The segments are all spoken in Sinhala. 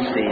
see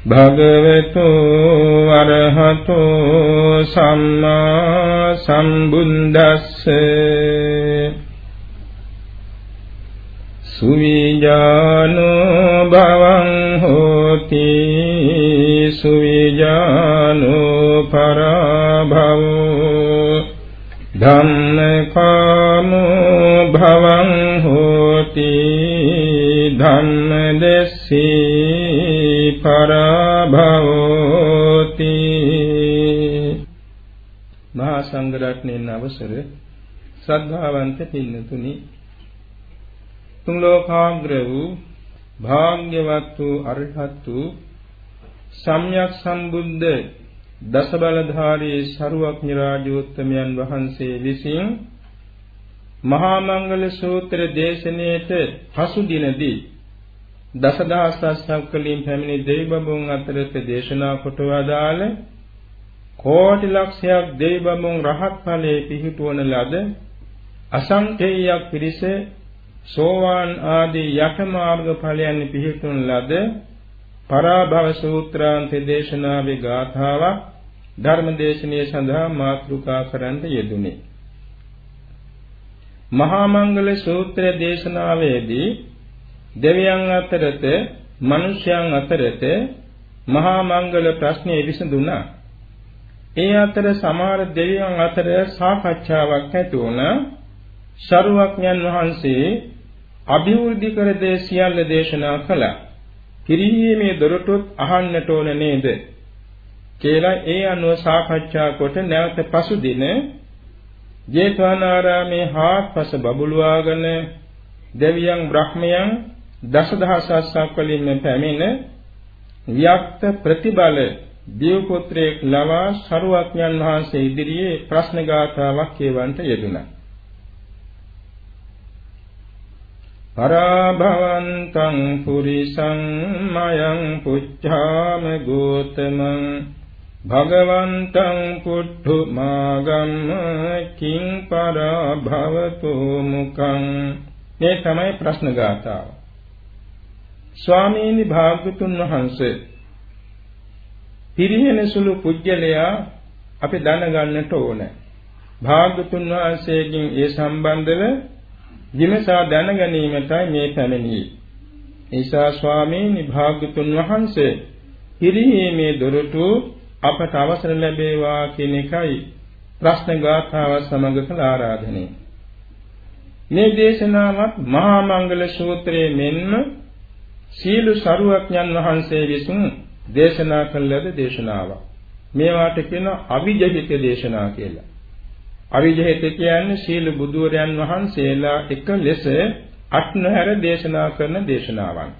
භගවතු අරහතු සම්මා සම්බුද්දස්ස. සුවිජානෝ භවං හෝති. සුවිජානෝ පරභවෝ. ධම්මකාමෝ භවං හෝති. ධම්මදෙස්සී පරභවෝති. මහා සංඝ රත්නයන් අවසර ශ්‍රද්ධාවන්ත පින්නතුනි තුන් ලෝකාග්‍ර වූ භාග්‍යවත් වූ අරහත් වූ සම්්‍යක් සම්බුද්ධ දස බලධාරී ශරුවක්ඥ රාජෝත්තමයන් වහන්සේ විසින් මහා මංගල සූත්‍ර දේශනාවට පසු දිනදී දසදහසක් කලින් පැමිණි දෙවිබඹුන් අතරත දේශනා කොට වදාළ කෝටි ලක්ෂයක් දෙවිබඹුන් රහත් ඵලයේ පිහිටුවන ලද අසංකේයයක් පිරිස සෝවාන් ආදී යට මාර්ග ඵලයන් පිහිටුවන ලද පරාභව සූත්‍රාන්ත දේශනාවේ ගාථාවක් ධර්ම දේශනාවේ සඳහා මාතෘකා කරන්න යෙදුනේ මහා මංගල සූත්‍ර දේශනාවේදී දෙවියන් අතරත මිනිසයන් අතරත මහා මංගල ප්‍රශ්නේ විසඳුණා. ඒ අතර සමහර දෙවියන් අතර සාකච්ඡාවක් ඇති වුණා. ශරුවක්ඥන් වහන්සේ අභිවෘද්ධි කර දේ සියල්ල දේශනා කළා. කිරීමේ දොරටුත් අහන්නට ඕන නේද? කියලා ඒ අනුව සාකච්ඡා කොට නැවත පසුදින ජේතවනාරාමේ හාත්පස බබළුවාගෙන දෙවියන් බ්‍රහ්මයන් දසදහසක් වලින්ම පැමිණ වික්ත ප්‍රතිබල දේව පුත්‍රයෙක් ලවා සරුවඥන් වහන්සේ ඉදිරියේ ප්‍රශ්න ගාථාවක් කියවන්ට යෙදුණා. පරාභවන්තං පුරිසං මයං පුච්ඡාම ගෝතමං භගවන්තං පුට්ඨු මාගම්ම කිං පරා භවතු මුකං මේ තමයි ප්‍රශ්න ගාථාව ස්වාමීනි භාග්‍යතුන් වහන්සේ පිරිහෙන සුළු පුජ්‍යලයා අපි දැනගන්නට ඕනේ. භාගතුන් වහන්සේගෙන් ඒ සම්බන්ධව විමසා දැන ගැනීමටයි මේ පැමිණියේ. ඒසා ස්වාමීනි භාගතුන් වහන්සේ පිරිහීමේ දොරටු අපට අවසර ලැබේවා කියන එකයි ප්‍රශ්න ගාථාව සමග කළ ආරාධනය. මේ දේශනාවත් මහා මංගල සූත්‍රයේ මෙන්ම සීල සරුවඥන් වහන්සේ විසින් දේශනා කළ ලද දේශනාවක්. මේවාට කියන අවිජහිත දේශනා කියලා. අවිජහිත කියන්නේ සීල බුදුරයන් වහන්සේලා එක ලෙස අට්නහැර දේශනා කරන දේශනාවන්.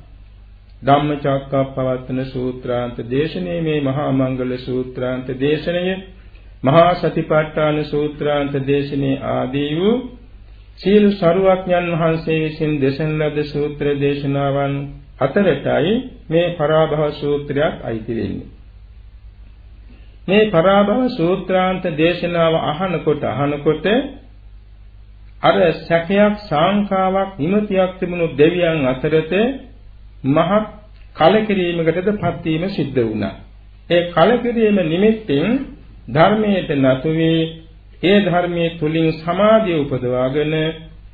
ධම්මචක්කප්පවත්තන සූත්‍රාන්ත දේශනේ මේ මහා මංගල සූත්‍රාන්ත දේශනය මහා සතිපට්ඨාන සූත්‍රාන්ත දේශනේ ආදී වූ සීල සරුවඥන් වහන්සේ විසින් දේශන ලද සූත්‍ර දේශනාවන් අතරටයි මේ පරාභව සූත්‍රයක් අයිති වෙන්නේ. මේ පරාභව සූත්‍රාන්ත දේශනාව අහනකොට අහනකොට අර සැකයක් සාංකාවක් විමතියක් තිබුණු දෙවියන් අතරත මහත් කලකිරීමකටදපත් වීම සිද්ධ වුණා. ඒ කලකිරීම නිමිත්තෙන් ධර්මයට නතු වී ඒ ධර්මයේ තුලින් සමාධිය උපදවාගෙන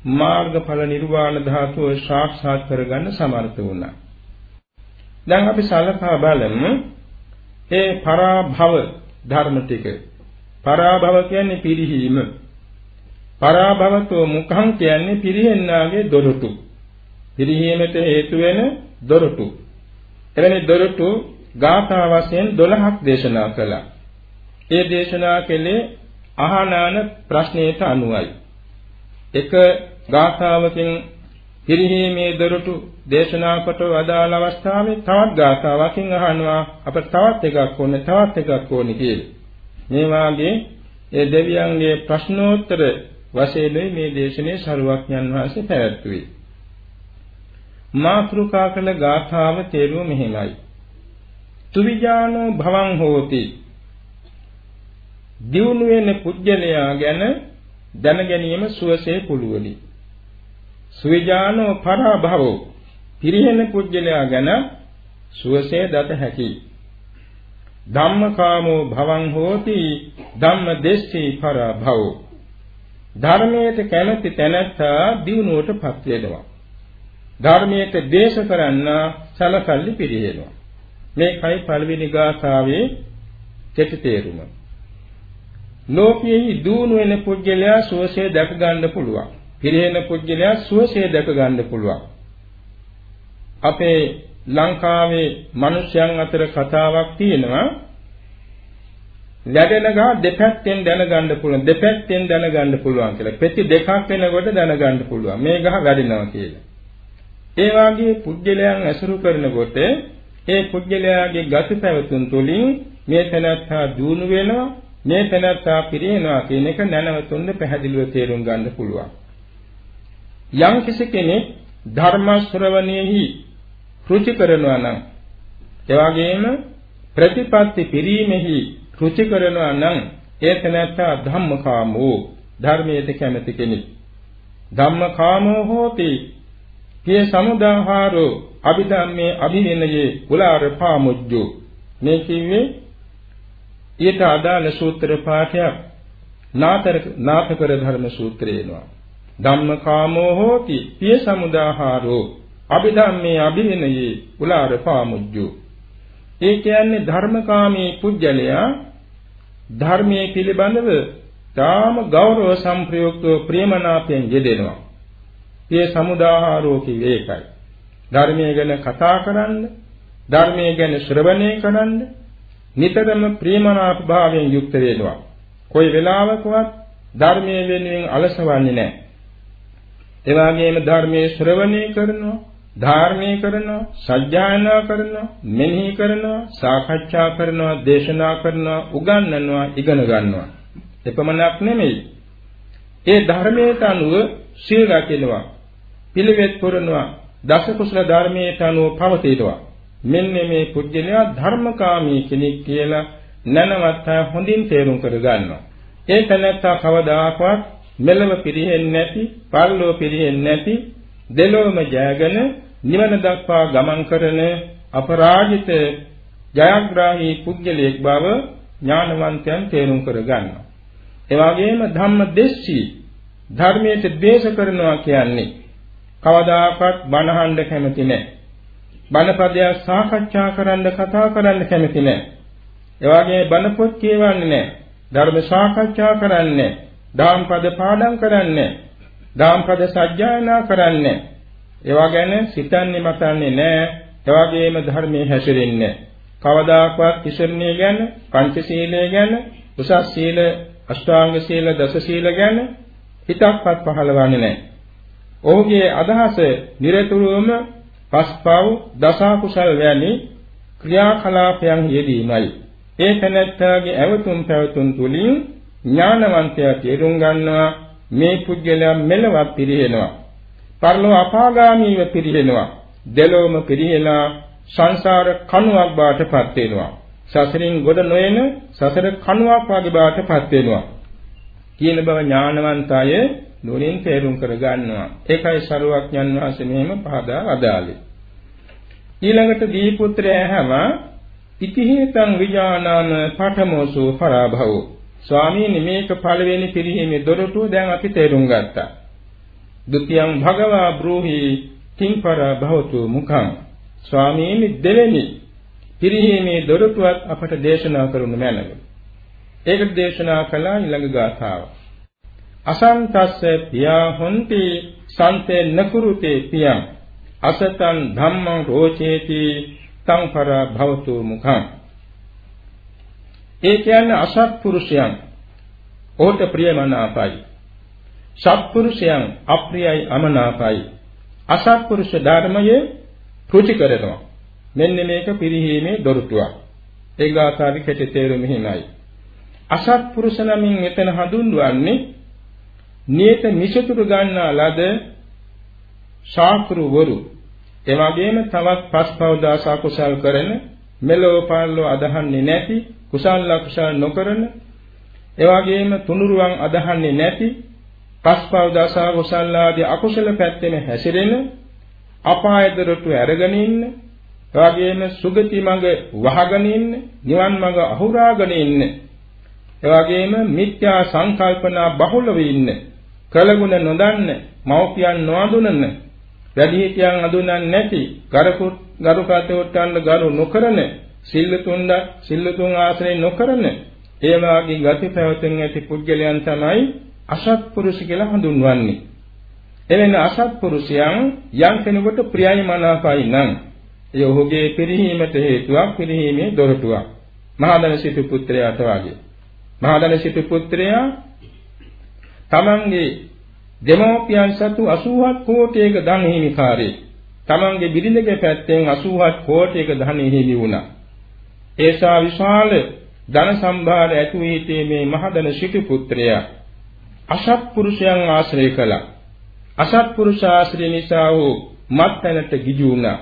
මාර්ගඵල නිර්වාණ ධාතුව සාක්ෂාත් කරගන්න සමර්ථ වුණා. දැන් අපි සලකා බලමු ඒ පරාභව ධර්ම ටික. පරාභව කියන්නේ පිරිහීම. පරාභවතෝ මුඛං කියන්නේ පිරිහෙන්නාගේ දොරටු. පිරිහීමට හේතු වෙන දොරටු. එවැනි දොරටු ගාථා වශයෙන් 12ක් දේශනා කළා. ඒ දේශනා කළේ අහනාන ප්‍රශ්නයට අනුවයි. එක ගාථාවකින් පිරිහීමේ දොරටු දේශනා කොට වදාළ අවස්ථාවේ තවත් ගාථාවකින් අහනවා අපට තවත් එකක් ඕනේ තවත් එකක් ඕනේ කියලා. මේ වාගේ ඒ දෙවියන්ගේ ප්‍රශ්නෝත්තර වශයෙන් මේ දේශනේ සරුවක්ඥන් වහන්සේ පැවැත්වුවේ. මාත්‍රුකා කළ ගාථාව තේරුම මෙහිමයි. තුවිජානෝ භවං හෝති දියුණු වෙන පුජ්‍යලයා ගැන දැන ගැනීම සුවසේ පුළුවනි. සුවිජානෝ පරාභවෝ පිරිහෙන පුජ්‍යලයා ගැන සුවසේ දත හැකි. ධම්මකාමෝ භවං හෝති ධම්මදෙස්සී පරාභවෝ ධර්මයට කැමැති තැනැත්තා දියුණුවටපත් වෙනවා. ධර්මයට දේශ කරන්න සලකල්ලි පිළිහෙනවා. මේකයි පළවෙනි ගාථාවේ කෙටි තේරුම. ලෝකයේ දුණු වෙන පුජ්‍යලයා සුවසේ දැක ගන්න පුළුවන්. පිරිහෙන පුජ්‍යලයා සුවසේ දැක ගන්න පුළුවන්. අපේ ලංකාවේ මිනිස්යන් අතර කතාවක් තියෙනවා. ලැබෙන ගහ දෙපැත්තෙන් දැනගන්න පුළුවන්. දෙපැත්තෙන් දැනගන්න පුළුවන් කියලා. පෙති දෙකක් වෙනකොට දැනගන්න පුළුවන්. මේ ගහ වැඩිනවා කියලා. ඒ වාගේ පුජ්‍යලයන් ඇසුරු කරනකොට ඒ පුජ්‍යලයාගේ ගති පැවතුම් තුළින් මේ තැනත්තා දුණු වෙනවා මේ තැනත්තා පිරිනනවා කියන එක නැනවතුන්ද පැහැදිලිව තේරුම් ගන්න පුළුවන්. යම් කෙනෙක් ධර්ම ශ්‍රවණයෙහි රුචි කරනවා නම් එවාගෙම ප්‍රතිපත්ති පිරීමෙහි රුචි කරනවා නම් ඒ තැනත්තා ධම්මකාමෝ ධර්මයට කැමති කෙනෙක්. ධම්මකාමෝ හෝති පිය සමුදාහාරෝ අභිධම්මේ අභිනයේ උලාර පාමුජ්ජෝ මේ කිව්වේ ඊට අදාළ සූත්‍ර පාඨයක් නාතර නාථකර ධර්ම සූත්‍රය එනවා ධම්මකාමෝ හෝති පිය සමුදාහාරෝ අභිධම්මේ අභිනයේ උලාර පාමුජ්ජෝ ඒ කියන්නේ ධර්මකාමී පුජ්‍යලයා ධර්මයේ පිළිබඳව තාම ගෞරව සම්ප්‍රයුක්තව ප්‍රේමනාපයෙන් යෙදෙනවා. මේ සමුදාහාරෝ කියේ ඒකයි. ධර්මයේ ගැන කතා කරන්න, ධර්මයේ ගැන ශ්‍රවණය කරන්න නිතරම ප්‍රේමනාප භාවයෙන් යුක්ත වෙනවා. කොයි වෙලාවකවත් ධර්මයේ වෙනුවෙන් අලසවන්නේ නැහැ. ඒ වගේම ධර්මයේ ශ්‍රවණය කරනවා, ධාර්මී කරනවා, සත්‍යයනා කරනවා, මෙනෙහි කරනවා, සාකච්ඡා කරනවා, දේශනා කරනවා, උගන්වනවා, ඉගෙන ගන්නවා. එපමණක් නෙමෙයි. ඒ ධර්මයට අනුව සීල රැකෙනවා, පිළිවෙත් පුරනවා, දස කුසල ධර්මයට අනුව පවතිනවා. මෙන්න මේ පුජ්‍යලයා ධර්මකාමී කෙනෙක් කියලා නැනවත් හොඳින් තේරුම් කර ගන්නවා. ඒ තැනත්තා කවදාකවත් මෙලව පිරෙන්නේ නැති, පරලෝ පිරෙන්නේ නැති, දෙලොවම ජයගෙන නිවන දක්වා ගමන් කරන අපරාජිත ජයග්‍රාහී පුද්ගලයෙක් බව ඥානවන්තයන් තේරුම් කරගන්නවා. ඒ වගේම ධම්ම දෙස්සී ධර්මයට ද්වේෂ කරනවා කියන්නේ කවදාකවත් බණහඬ කැමති නැහැ. බණපදයක් සාකච්ඡා කරන්න කතා කරන්න කැමති නැහැ. ඒ වගේ බණ පොත් කියවන්නේ නැහැ. ධර්ම සාකච්ඡා කරන්නේ නැහැ. දාම්පද පාඩම් කරන්නේ නැහැ. දාම්පද සජ්ජායනා කරන්නේ නැහැ. ඒවා ගැන සිතන්නේ මතන්නේ නැහැ. ඒ වගේම ධර්මයේ හැසිරෙන්නේ නැහැ. කවදාකවත් ඉස්සරණිය ගැන, පංචශීලය ගැන, උසස් සීල, අෂ්ටාංග සීල, දස සීල ගැන හිතක්වත් පහළවන්නේ නැහැ. ඔහුගේ අදහස නිරතුරුවම පස්පව් දස කුසල් වැනි ක්‍රියාකලාපයන් යෙදීමයි. ඒ තැනැත්තාගේ ඇවතුම් පැවතුම් තුලින් ඥානවන්තයා තේරුම් ගන්නවා මේ පුද්ගලයා මෙලවත් පිරිහෙනවා. පරලෝ අපාගාමීව පිරිහෙනවා. දෙලොවම පිරිහෙලා සංසාර කණුවක් බාටපත් වෙනවා. සසරින් ගොඩ නොයන සසර කණුවක් වගේ බාටපත් වෙනවා. කියන බව ඥානවන්තය නුවණින් තේරුම් කර ගන්නවා. ඒකයි සරුවක්ඥන් වහන්සේ මෙහෙම පහදා වදාළේ. ඊළඟට දීපුත්‍රය හැම ඉතිහේතං විඥානං පඨමෝසු පරාභවෝ. ස්වාමීනි මේක පළවෙනි පිරිහීමේ දොරටුව දැන් අපි තේරුම් ගත්තා. ဒ ුතියං භගවා බ්‍රෝහි කිංපර භවතු මුඛං. ස්වාමීනි දෙවෙනි පිරිහීමේ දොරටුවත් අපට දේශනා කරනු මැනව. ඒකට දේශනා කළා ඊළඟ ගාථාව. අසන්තස්ස පියා හොන්ති සන්තේ නකුරුතේ පියං. අසතං ධම්මං රෝචේති තං පර භවතු මුඛං. ඒ කියන්නේ අසත්පුරුෂයන්. ඔහුට ප්‍රියමනාපයි සත්පුරුෂයන් අප්‍රියයි අමනාපයි. අසත්පුරුෂ ධර්මයේ රුචි කරනවා. මෙන්න මේක පිරිහීමේ දොරටුවක්. ඒ ගාථාවේ කෙටි තේරුම මෙහිමයි අසත්පුරුෂ නමින් මෙතන හඳුන්වන්නේ නියත මිසතුරු ගන්නා ලද ශාස්ත්‍රවරු. එවැගේම තවත් පස්පව දාස අකුසල් කරන මෙලෝ පාලෝ අදහන්නේ නැති කුසල් ලකුසල් නොකරන එවැගේම තුනුරුවන් අදහන්නේ නැති පස්පව දාස අකුසල් ආදී අකුසල පැත්තෙම හැසිරෙන අපායදරට අරගෙන ඉන්න එවැගේම සුගති මඟ වහගෙන ඉන්න නිවන් මඟ අහුරාගෙන ඉන්න එවැගේම මිත්‍යා සංකල්පනා බහුලව ඉන්න කලගුණ නොදන්න මව්පියන් නොඅඳුනන වැඩිහිටියන් අඳුනන්නේ නැති ගරුකුත් ගරුකටවට්ටන්න ගරු නොකරන සිල්ලුතුන්ද සිල්ලුතුන් ආශ්‍රය නොකරන ඒ වාගේ ගති පැවතුම් ඇති පුද්ගලයන් තමයි අසත්පුරුෂ කියලා හඳුන්වන්නේ. එවැනි අසත්පුරුෂයන් යම් කෙනෙකුට ප්‍රියයි මනාපයි නම් ඒ ඔහුගේ පිරිහීමට හේතුවක් පිරිහීමේ දොරටුවක්. මහදන සිටු පුත්‍රයාට වාගේ. මහදන සිටු පුත්‍රයා තමන්ගේ දෙමෝපියන් සතු 87 කෝටියක ධන හිමිකාරේ තමන්ගේ බිරිඳගේ පැත්තෙන් 87 කෝටියක ධන හිමි වුණා. ඒසා විශාල ධන සම්භාර ඇතු වීතේ මේ මහදන සිටු පුත්‍රයා අසත්පුරුෂයන් ආශ්‍රය කළා. අසත්පුරුෂ ආශ්‍රය නිසා වූ මත්පැනට ගිජු වුණා.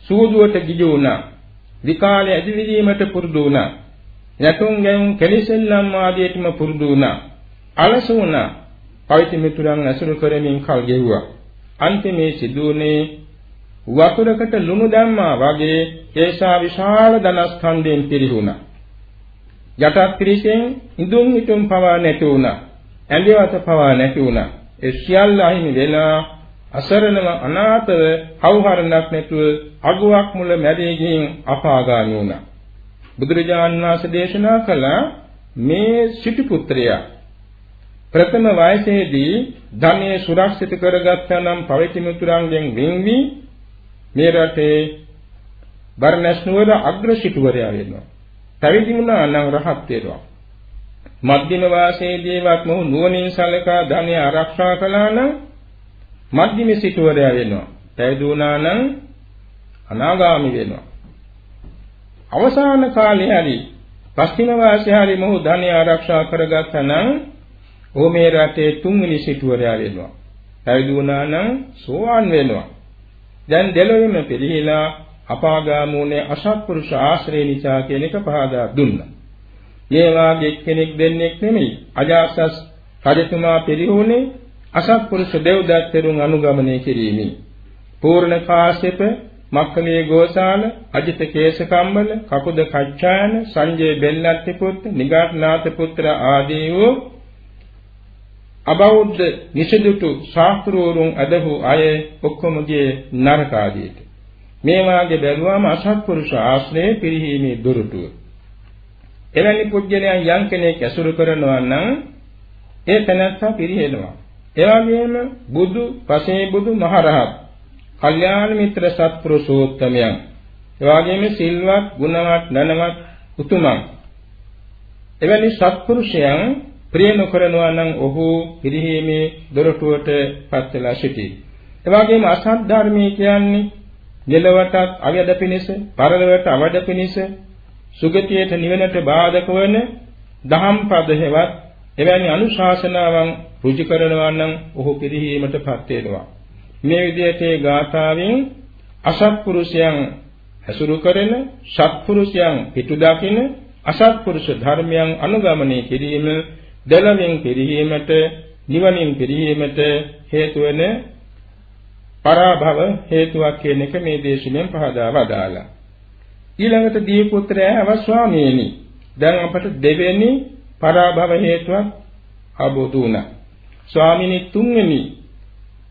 සූදුවට ගිජු වුණා. විකාලයේ ඇදිවිදීමට පුරුදු වුණා. යතුන් ගැයුම් කෙලිසෙල්ලම් ආදියටම පුරුදු වුණා. අලස වුණා. පවිත්‍ර මිතුරන් ඇසුරු කරමින් කල් ගෙවුවා. අන්තිමේ සිදුවුනේ වතුරකට ලුණු දැම්මා වගේ ඒසා විශාල ධනස්කන්ධයෙන් පිරිහුණා. යටත් පිරිසෙන් ඉදුම් හිටුම් පවා නැති වුණා. ඇඳේවත පවා නැති වුණා. ඒ සියල්ල අහිමි වෙලා අසරණව අනාථව කවුහරණක් නැතුව අගුවක් මුල මැරී ගින් අපාගාමී වුණා. බුදුරජාණන් වහන්සේ දේශනා කළ මේ සිටු පුත්‍රයා ප්‍රථම වයසේදී ධනෙ සුරක්ෂිත කරගත්තා නම් පවිත්‍ර මිතුරන්ගෙන් වෙන්වි මේ රටේ බර්ණස් නුවර අග්‍ර සිටුවරයා වෙනවා. පැවිදි වුණා නම් රහත් වෙනවා. මධ්‍යම වාසයේදීවත් මොහු නුවණින් සලකා ධනෙ ආරක්ෂා කළා නම් මධ්‍යම සිටුවරයා වෙනවා. පැවිදි වුණා නම් අනාගාමි වෙනවා. අවසාන කාලේ හරි පස්තිම වාසයේ හරි මොහු ධනෙ ආරක්ෂා කරගත්තා නම් ඔහු මේ රටේ තුන්වෙනි සිටුවරයා වෙනවා. පැවිදි වුණා නම් සෝවාන් වෙනවා. දැන් දෙලොවෙම පිළිහිලා අපාගාමෝනේ අසත්පුරුෂ ආශ්‍රය නිසා කියන එක පහදා දුන්නා. මේ වාගේ කෙනෙක් දෙන්නෙක් නෙමෙයි. අජාසස් රජතුමා පිළිහුනේ අසත්පුරුෂ දෙව්දත්තරුන් අනුගමනය කිරීමෙන්. පූර්ණ කාශ්‍යප මක්කලිය ගෝසාල, අජිත කේශකම්බල, කකුද කච්චායන, සංජය බෙල්ලත්ති පුත්‍ර, නිගාඨනාත පුත්‍ර ආදී වූ අබෞද්ධ නිසදුතු ශාස්ත්‍රවරුන් අදහු අය ඔක්කොම ගියේ නරක ආදියට. මේ වාගේ බැලුවාම අසත්පුරුෂ ආශ්‍රයේ පිරිහීමේ දුරුටුව. එවැනි පුජ්‍යලයන් යම් කෙනෙක් ඇසුරු කරනවා නම් ඒ තැනැත්තා පිරිහෙනවා. ඒ වගේම බුදු, පසේ බුදු, මහරහත්, කල්යාණ මිත්‍ර සත්පුරුෂෝත්තමයන්, ඒ වගේම සිල්වත්, ගුණවත්, ධනවත් උතුමන්. එවැනි සත්පුරුෂයන් ප්‍රිය නොකරනවා නම් ඔහු පිරිහීමේ දොරටුවට පත් වෙලා සිටී. ඒ වගේම අසත් ධර්මයේ කියන්නේ දෙලවටත් අවයද පිණිස, පරලොවට අවද පිණිස, සුගතියට නිවනට බාධක වන දහම් පද හේවත් එවැනි අනුශාසනාවන් රුචි කරනවා නම් ඔහු පිරිහීමටපත් වෙනවා. මේ විදිහට ඒ ගාථාවෙන් අසත්පුරුෂයන් ඇසුරු කරන සත්පුරුෂයන් පිටු දකින අසත්පුරුෂ ධර්මයන් අනුගමනය කිරීම දෙලවෙන් පිරිහීමට නිවනින් පිරිහීමට හේතු වෙන පරාභව හේතුවක් කියන එක මේ දේශනෙන් පහදා වදාලා. ඊළඟට දී පුත්‍රයා අවස්වාමීනි දැන් අපට දෙවෙනි පරාභව හේතුවක් අවබෝධ වුණා. ස්වාමිනී තුන්වෙනි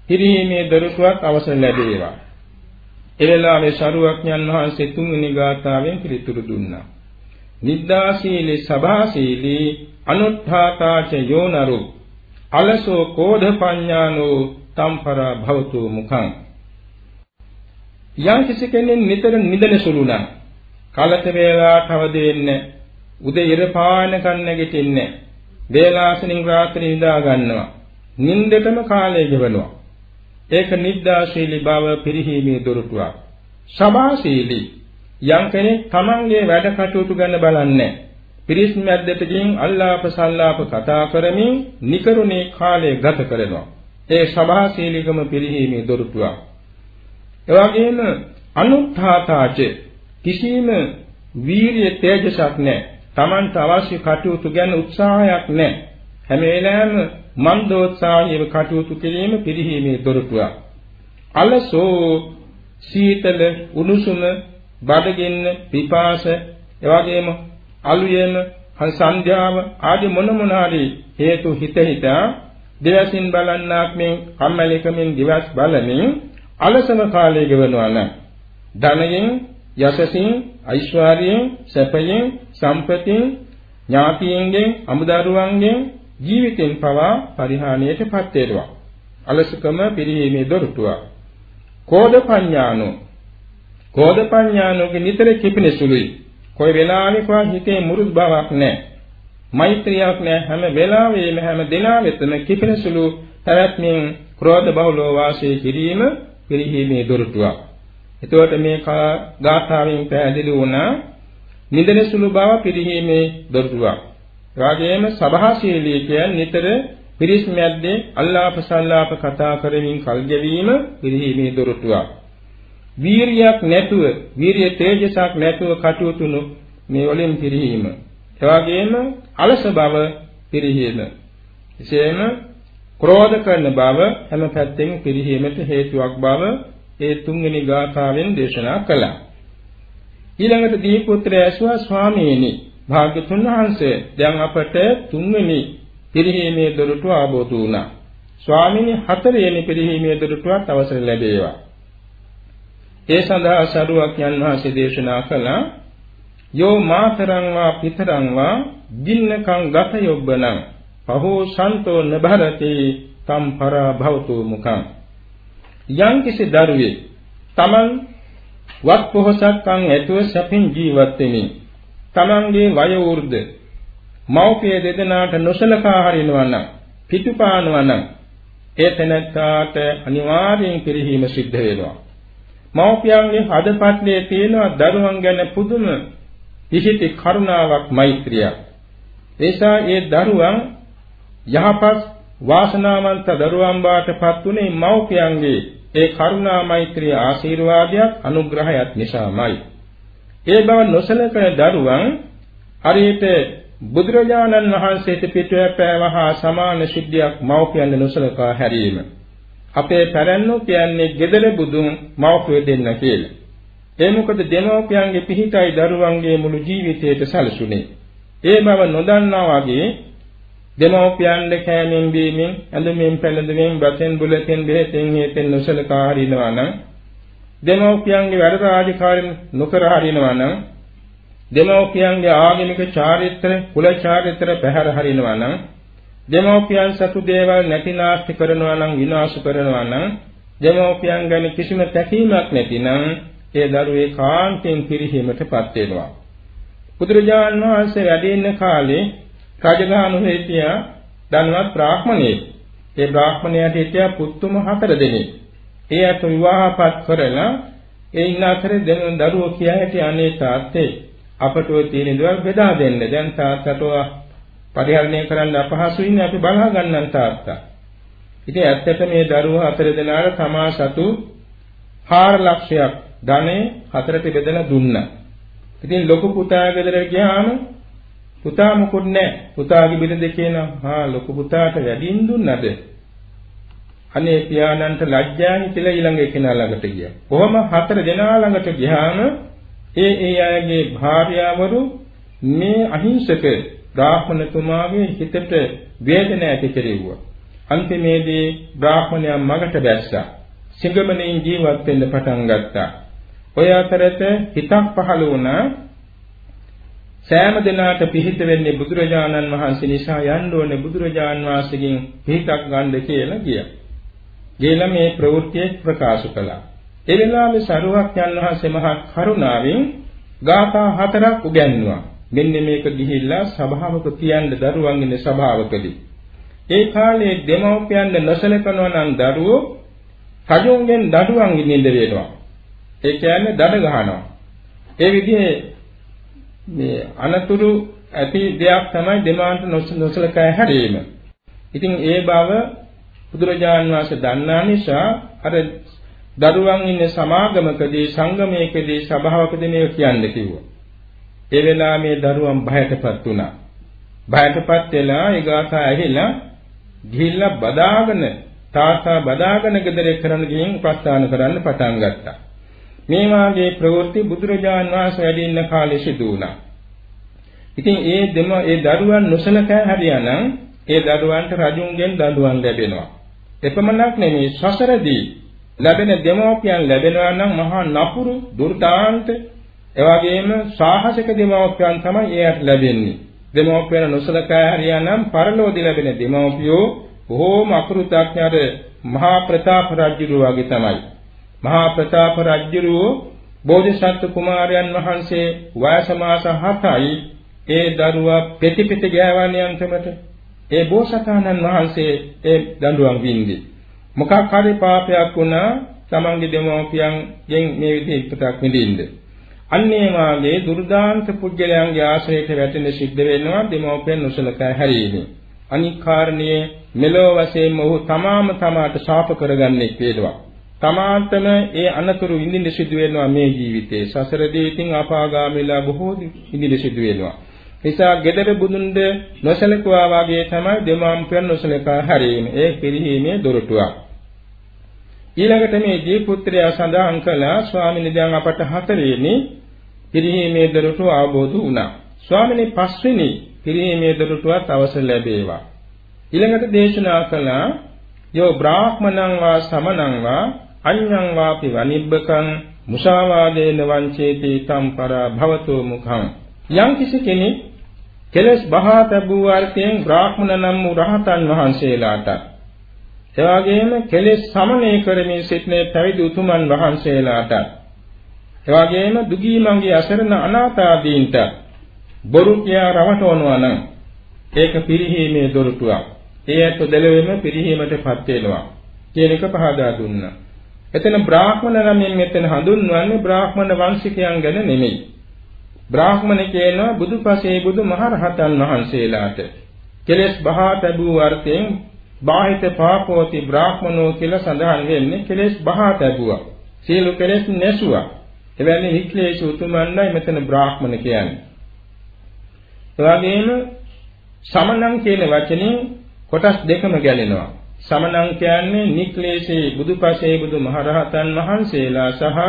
පිරිහීමේ දරුතුවක් අවසර ලැබේවා. එවෙලාවේ ශරුවක්ඥන් වහන්සේ තුන්වෙනි ගාථාවෙන් පිළිතුරු දුන්නා. නිද්දාශීලී සභාශීලී අනුත්ථාතාච යෝනරු අලසෝ කෝධ පඤ්ඤානෝ තම්පරා භවතු මුඛං. යම් කිසි කෙනෙක් නිතර නිදන සුළු නම් කලත වේලාවට අවදෙන්නේ උදේ ඉර පාන කන්න නැගිටින්නේ වේලාසනින් රාත්‍රී නිදා ගන්නවා. නින්දටම කාලය ගෙවනවා. ඒක නිද්දාශීලී බව පිරිහීමේ දොරටුවක්. සමාශීලී යම් කෙනෙක් තමන්ගේ වැඩ කටයුතු ගැන බලන්නේ පිරිස් මැද්දට ගින් අල්ලාප සල්ලාප කතා කරමින් නිකරුණේ කාලය ගත කරනවා ඒ සභාශීලීකම පිරිහීමේ දොරටුවක් එවැගේම අනුත්ථාතාච කිසිම වීරිය තේජසක් නැහැ Tamanට අවශ්‍ය කටයුතු ගැන උත්සාහයක් නැහැ. හැම වෙලාවෙම මන්දෝත්සාහීව කටයුතු කිරීම පිළිහිමේ දොරටුවක්. අලසෝ සීතල උණුසුම බඩගින්න පිපාස එවැගේම අලුයම සංධ්‍යාව ආදී මොන මොන හරි හේතු හිත හිතා දෙවසින් බලන්නාක් මෙන් කම්මැලිකමින් දිවස් බලමින් අලසම කාලය ගෙවනවා නම් ධනයෙන් යසසින් ඓශ්වර්යයෙන් සැපයෙන් සම්පතින් ඥාතියෙන්ගෙන් අමුදරුවන්ගෙන් ජීවිතෙන් පවා පරිහානියටපත් වෙනවා. අලසකම පිරීමේ දොරටුවක්. කෝධපඤ්ඤානෝ කෝධපඤ්ඤානෝගේ නිතර කිපෙන සුළුයි. කොයි වෙලාවෙකවත් හිතේ මුරුදු බවක් නැහැ. මෛත්‍රියක් නැහැ හැම වෙලාවෙම හැම දිනාවෙතම කිපෙන සුළු පැවැත්මෙන් ක්‍රෝධ බහුලව වාසය කිරීම පිරීමේ දොරටුවක්. එතකොට මේ ගාථාවෙන් පැහැදිලි වුණා නිදන සුළු බව පිරිහීමේ දොරටුවක්. එවාගෙම සභාශීලී කියන්නේ නිතර පිරිස් මැද්දේ අල්ලාප සල්ලාප කතා කරමින් කල් ගෙවීම පිරිහීමේ දොරටුවක්. වීරියක් නැතුව, වීරිය තේජසක් නැතුව කටයුතු මේ වලින් පිරිහීම. එවාගෙම අලස බව පිරිහීම. එසේම ක්‍රෝධ කරන බව හැම පැත්තෙන් පිරිහීමට හේතුවක් බව ඒ තුන්වෙනි ගාථාවෙන් දේශනා කළා. ඊළඟට දීපුත්‍රය ඇසුවා ස්වාමීනි භාග්‍යතුන් වහන්සේ දැන් අපට තුන්වෙනි පිරිහීමේ දොරටුව ආબોධ වුණා. ස්වාමීනි හතරවෙනි පිරිහීමේ දොරටුවත් අවසර ලැබේවා. ඒ සඳහා සරුවක් යන් වහන්සේ දේශනා කළා යෝ මාතරං වා පිතරං වා දින්නකං ගත යොබ්බනං පහෝ සන්තෝ නභරති තම් පරා භවතු මුඛං යම්කිසි දරුවෙක් Taman වත් පොහසත්කම් ඇතුව සැපින් ජීවත් වෙමින් Tamanගේ වය වෘද්ධ මෞපිය දෙදෙනාට නොසලකා හරිනවා නම් පිටුපානවා නම් ඒ තැනත්තාට අනිවාර්යෙන් පිරිහීම සිද්ධ වෙනවා. මෞපියන්ගේ හදපත්ලේ තියෙන දරුවන් ගැන පුදුම පිහිටි කරුණාවක් මෛත්‍රියක්. ඒසා ඒ දරුවන් යහපත් වාසනාවන්ත දරුවන් බාටපත් උනේ මෞපියන්ගේ ඒ කරුණා මෛත්‍රී ආශිර්වාදයක් අනුග්‍රහයක් නිසාමයි. ඒ බව නොසලකන දරුවන් හරියට බුදුරජාණන් වහන්සේට පිටුවැපෑවහා සමාන සිද්ධියක් මව්පියන් නොසලකා හැරීම. අපේ පැරණෝ කියන්නේ gedare budun මව්පිය දෙන්න කියලා. ඒ මොකද දෙමෝපියන්ගේ පිහිටයි දරුවන්ගේ මුළු ජීවිතයට සැලසුනේ. ඒ බව නොදන්නා වගේ දෙමෝපියන්ද කෑමෙන් බීමෙන් ඇඳුමින් පැළඳුමින් බතෙන් බුලතෙන් බෙහෙතෙන් හේතෙන් නොසලකා හරිනවා නම් දෙමෝපියන්ගේ වැඩ රාජකාරී නොකර හරිනවා නම් දෙමෝපියන්ගේ ආගමික චාරිත්‍ර කුල චාරිත්‍ර පැහැර හරිනවා නම් දෙමෝපියන් සතු දේවල් නැතිනාස්ති කරනවා නම් විනාශ කරනවා නම් දෙමෝපියන් ගැන කිසිම තැකීමක් නැතිනම් ඒ දරුවේ කාන්තෙන් පිරිහීමටපත් වෙනවා බුදුරජාණන් වහන්සේ වැඩ ඉන්න කාලේ රජගහනු හිටියා ධනවත් බ්‍රාහ්මණයෙක්. ඒ බ්‍රාහ්මණයාට හිටියා පුතුම හතර දෙනෙක්. ඒ අත විවාහපත් කරලා ඒ ඉන්න අතරේ දෙන දරුවෝ කියා හිටිය අනේ තාත්තේ අපට ඔය තියෙන දේවල් බෙදා දෙන්න. දැන් තාත්තට පරිහරණය කරන්න අපහසුයි නේ අපි බලා ගන්නම් තාත්තා. ඉතින් ඇත්තට මේ දරුවෝ හතර දෙනාට තමා සතු 4 ලක්ෂයක් ධනෙ හතරට බෙදලා දුන්නා. ඉතින් ලොකු පුතා ගෙදරට ගියාම පුතා මොකුත් නැහැ. පුතාගේ බිරිඳ කියනවා හා ලොකු පුතාට වැඩිින් දුන්නද? අනේ පියාණන්ට ලැජ්ජානි කියලා ඊළඟ කෙනා ළඟට ගියා. කොහොම හතර දෙනා ළඟට ගියාම ඒ ඒ අයගේ භාර්යාවරු මේ අහිංසක බ්‍රාහ්මණතුමාගේ හිතට වේදන ඇති කෙරෙව්වා. අන්තිමේදී බ්‍රාහ්මණයා මගට බැස්සා. සිඟමණෙන් ජීවත් වෙන්න පටන් ගත්තා. ඔය අතරත හිතක් පහළ වුණා සෑම දිනාට පිහිට වෙන්නේ බුදුරජාණන් වහන්සේ නිසා යන්න ඕනේ බුදුරජාණන් වහන්සේගෙන් පිහිටක් ගන්න කියලා ගියා. ගිහලා මේ ප්‍රවෘත්තිය ප්‍රකාශ කළා. ඒ වෙලාවේ සරුවක් යන වහන්සේ මහා කරුණාවෙන් ගාථා හතරක් උගන්වුවා. මෙන්න මේක ගිහිල්ලා සභාවක කියන්න දරුවන් ඉන්න සභාවකදී. ඒ කාලේ දෙමව්පියන් නොසලකනවා නම් දරුවෝ රජුන්ගෙන් දඩුවම් ඉන්න වෙනවා. ඒ කියන්නේ දඩ ගහනවා. ඒ විදිහේ මේ අනතුරු ඇති දෙයක් තමයි දෙමාන්ට නොසලකා හැරීම. ඉතින් ඒ බව බුදුරජාන් වහන්සේ දන්නා නිසා අර දරුවන් ඉන්න සමාගමකදී සංගමයකදී සභාවකදී මේක කියන්න කිව්වා. ඒ වෙලාවේ මේ දරුවන් භයටපත් වුණා. භයටපත් වෙලා ඊගාසා ඇහිලා ගිහිල්ලා බදාගෙන තාත්තා බදාගෙන ගෙදර කරන ගිහින් උපස්ථාන කරන්න පටන් ගත්තා. මේ වාගේ ප්‍රවෘත්ති බුදුරජාන් වහන්සේ වැඩ ඉන්න කාලේ සිදු වුණා. ඉතින් ඒ දෙම ඒ දරුවන් නොසලකා හරියානම් ඒ දරුවන්ට රජුන්ගෙන් දඬුවම් ලැබෙනවා. එපමණක් නෙමෙයි සසරදී ලැබෙන දෙමෝපියන් ලැබෙනවා නම් මහා නපුරු දුර්දාන්ත එවාගෙම සාහසික දෙමෝපියන් තමයි එයට ලැබෙන්නේ. දෙමෝපියන් නොසලකා හරියානම් පරලෝදී ලැබෙන දෙමෝපියෝ බොහෝම අකෘතඥර මහා ප්‍රතාප රජු වගේ තමයි. මහා ප්‍රතාප රජුරෝ බෝධිසත්ව කුමාරයන් වහන්සේ වයස මාස 7යි ඒ දරුවා පෙතිපෙත ගෑවන්නේ අන්තිමට ඒ බෝසතාණන් වහන්සේ ඒ දඬුවම් වින්දි මොකක් හරි පාපයක් වුණා තමන්ගේ දෙමෝපියන්ගෙන් මේ විදිහට ඉපතක් විඳින්න අන්නේ වාගේ දුර්දාන්ත පුජ්‍යලයන්ගේ ආශ්‍රයයට වැටෙන සිද්ධ වෙනවා දෙමෝපියන් නොසලකා හැරීමේ අනික් කාරණේ මෙලෝ වශයෙන් ඔහු තමාම තමාට ශාප කරගන්නේ වේදවා තමාටම ඒ අනතුරු විඳින්න සිදු වෙනවා මේ ජීවිතේ. සසරදී ඉතින් අපාගාමීලා බොහෝ විඳින්න සිදු වෙනවා. නිසා gedara බුදුන්ද නොසලකුවා වාගේ තමයි දෙමාම්පියන් නොසලකා හැරීම. ඒ පිරිහීමේ දොරටුවක්. ඊළඟට මේ දීපුත්‍රයා සඳහන් කළා ස්වාමීන් දැන් අපට හතරෙනි පිරිහීමේ දොරටුව අවබෝධ වුණා. ස්වාමීන් පස්වෙනි පිරිහීමේ දොරටුවත් අවසර ලැබේවා. ඊළඟට දේශනා කළා යෝ බ්‍රාහ්මණං වා සමණං වා අඤ්ඤං වාපි වනිබ්බකං මුසාවාදේන වංචේති තම්පරා භවතෝ මුඛං යම් කිසි කෙනෙක් කෙලස් බහා තබූ අර්ථයෙන් බ්‍රාහ්මණ නම් වූ රහතන් වහන්සේලාට එවාගෙම කෙලෙස් සමනය කරමින් සිටින පැවිදි උතුමන් වහන්සේලාට එවාගෙම දුගී මංගේ අසරණ අනාථාදීන්ට බොරු කියා රවටවනවා නම් ඒක පිරිහීමේ දොරටුවක්. ඒ ඇත්ත දෙලෙවෙම පිරිහීමටපත් වෙනවා කියන එක පහදා දුන්නා. එතන බ්‍රාහ්මණ නමින් මෙතන හඳුන්වන්නේ බ්‍රාහ්මණ වංශිකයන් ගැන නෙමෙයි. බ්‍රාහ්මණ කියනවා බුදුපසේ බුදුමහරහතන් වහන්සේලාට. කෙලස් බහා තබූ අර්ථයෙන් බාහිත පාපෝති බ්‍රාහ්මනෝ කියලා සඳහන් වෙන්නේ කෙලස් බහා තබුවා. සියලු කෙලස් නැසුවා. එවැනි හික්ලේශ උතුමන්යි මෙතන බ්‍රාහ්මණ කියන්නේ. එවාගෙම සමනං කියන වචනේ කොටස් දෙකම ගැලෙනවා. සමණං කියන්නේ නික්ලේශේ බුදුපසේ බුදුමහරහතන් වහන්සේලා සහ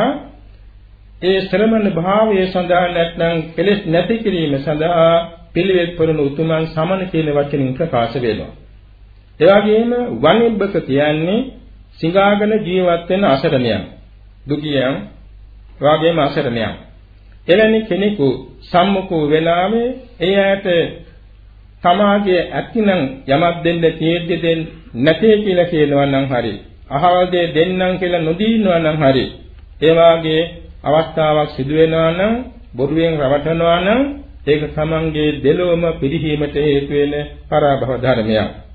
ඒ ශ්‍රමණ භාවයේ සඳහා නැත්නම් කෙලෙස් නැති කිරීම සඳහා පිළිවෙත් පුරන උතුමන් සමන කියන වචනින් ප්‍රකාශ වෙනවා. ඒ වගේම වනිබ්බක කියන්නේ සිඟාගෙන ජීවත් වෙන අසරණයන්. දුකියන් වාගේම අසරණයන්. එවැනි කෙනෙකු සම්මුඛ වෙලාවේ ඒ ඇයට තමාගේ ඇතිනම් යමක් දෙන්න තියෙද්දි දෙන්න නැtei කියලා කියනවා නම් හරි. අහවල් දෙය දෙන්නම් කියලා නොදීනවා නම් හරි. ඒ වාගේ අවස්ථාවක් සිදු වෙනවා නම් බොරුවෙන් රවටනවා නම් ඒක තමන්ගේ දෙලොවම පිරිහීමට හේතු වෙන පරාභව ධර්මයක්.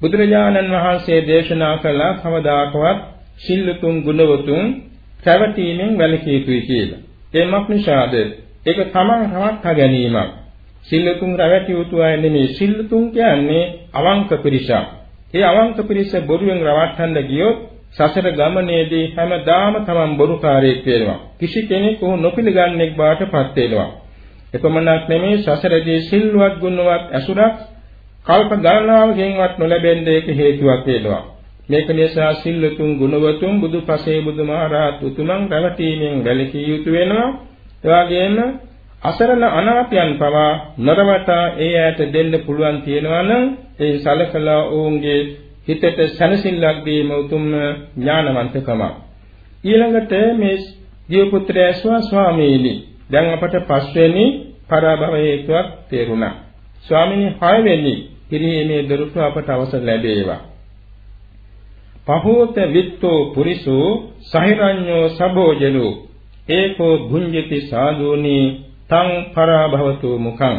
බුදුරජාණන් වහන්සේ දේශනා කළ කවදාකවත් සිල්ලුතුන් ගුණවතුන් පැවතීමෙන් වැළකී යුතුයි කියලා. එමක් නිසාද ඒක තමන් රවට්ටා ගැනීමක්. සිල්ලුතුන් රැවටිය යුතු අය නෙමෙයි සිල්ලුතුන් කියන්නේ අවංක පිරිසක්. ඒ අවංක පිරිස බොරුවෙන් රවට්ටන්න ගියොත් සසර ගමනේදී හැමදාම තමන් බොරුකාරයෙක් වෙනවා. කිසි කෙනෙකු නොපිළගන්නෙක් බවට පත් වෙනවා. එපමණක් නෙමෙයි සසරදී සිල්වත් ගුණවත් ඇසුරක් කල්ප ගණනාවකින්වත් නොලැබෙන්න ඒක හේතුවක් වෙනවා. මේක නිසා සිල්ලතුන් ගුණවතුන් බුදුපසේ බුදුමහරහත් උතුමන් රැවටීමෙන් වැළකී යුතු වෙනවා. ඒ වගේම අසරණ අනාථයන් පවා නරවටා ඒ ඈට දෙන්න පුළුවන් තියනවා නම් ඒ සලකලා ඔවුන්ගේ හිතට සැනසෙල්ලක් දීම උතුම් ඥානවන්තකම. ඊළඟට මේ දියපුත්‍රය ස්වාමීනි දැන් අපට පස්වෙනි පරාභව හේතුවක් තේරුණා. ස්වාමීනි හයවෙනි පිරිහීමේ දරුතු අපට අවසර ලැබේවා. පහෝත විත්තෝ පුරිසෝ සහිරඤ්ඤෝ සබෝජලෝ ඒකෝ භුඤ්ජති සාදෝනි තං පරාභවතු මුඛං.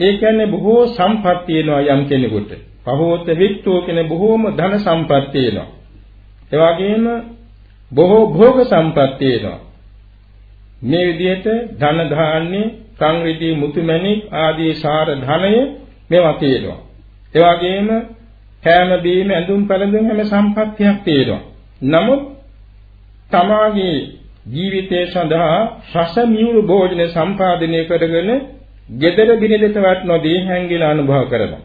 ඒ කියන්නේ බොහෝ සම්පත් තියෙනවා යම් කෙනෙකුට. පහෝත විත්තෝ කියන බොහෝම ධන සම්පත් තියෙනවා. ඒ වගේම බොහෝ භෝග සම්පත් තියෙනවා. මේ විදිහට ධන ධාන්‍ය සංවිධි මුතුමැණික් ආදී සාර ධනය මේවා තියෙනවා. ඒ වගේම කෑම බීම ඇඳුම් පැළඳුම් හැම සම්පත්තියක් තියෙනවා. නමුත් තමාගේ ජීවිතය සඳහා රස මියුරු භෝජන සම්පාදනය කරගෙන gedara බිරිඳට වටනොදී හැංගිලා අනුභව කරනවා.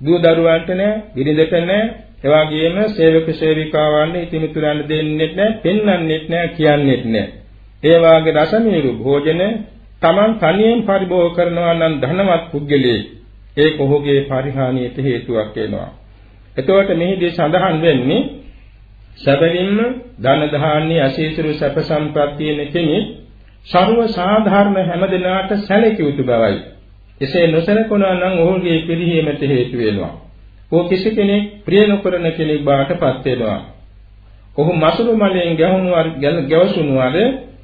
දුව දරුවන්ට නෑ, බිරිඳට නෑ, එවාගෙම සේවක සේවිකාවන්ට ඉතිමිතුරන් දෙන්නෙත් නෑ, පෙන්වන්නෙත් නෑ, කියන්නෙත් නෑ. ඒ වාගේ රසමීරු භෝජන Taman තනියෙන් පරිභෝග කරනවා නම් ධනවත් පුද්ගලයෙක් ඒක ඔහුගේ පරිහානියට හේතුවක් වෙනවා. එතකොට මෙහිදී සඳහන් වෙන්නේ සැබවින්ම ධන ධාන්‍ය අශීසුරු සැප සම්පත් තියෙන කෙනෙක් ਸਰව සාධාරණ හැමදෙනාට සැලකිය යුතු බවයි. එසේ නොසලකනවා නම් ඔහුගේ පිළිහිමට හේතු වෙනවා. ඔහු කිසි කෙනෙක් ප්‍රිය නොකරන කෙනෙක් බවට පත් වෙනවා. ඔහු මසුරු මලෙන් ගැහුණු ගැවසුණු අර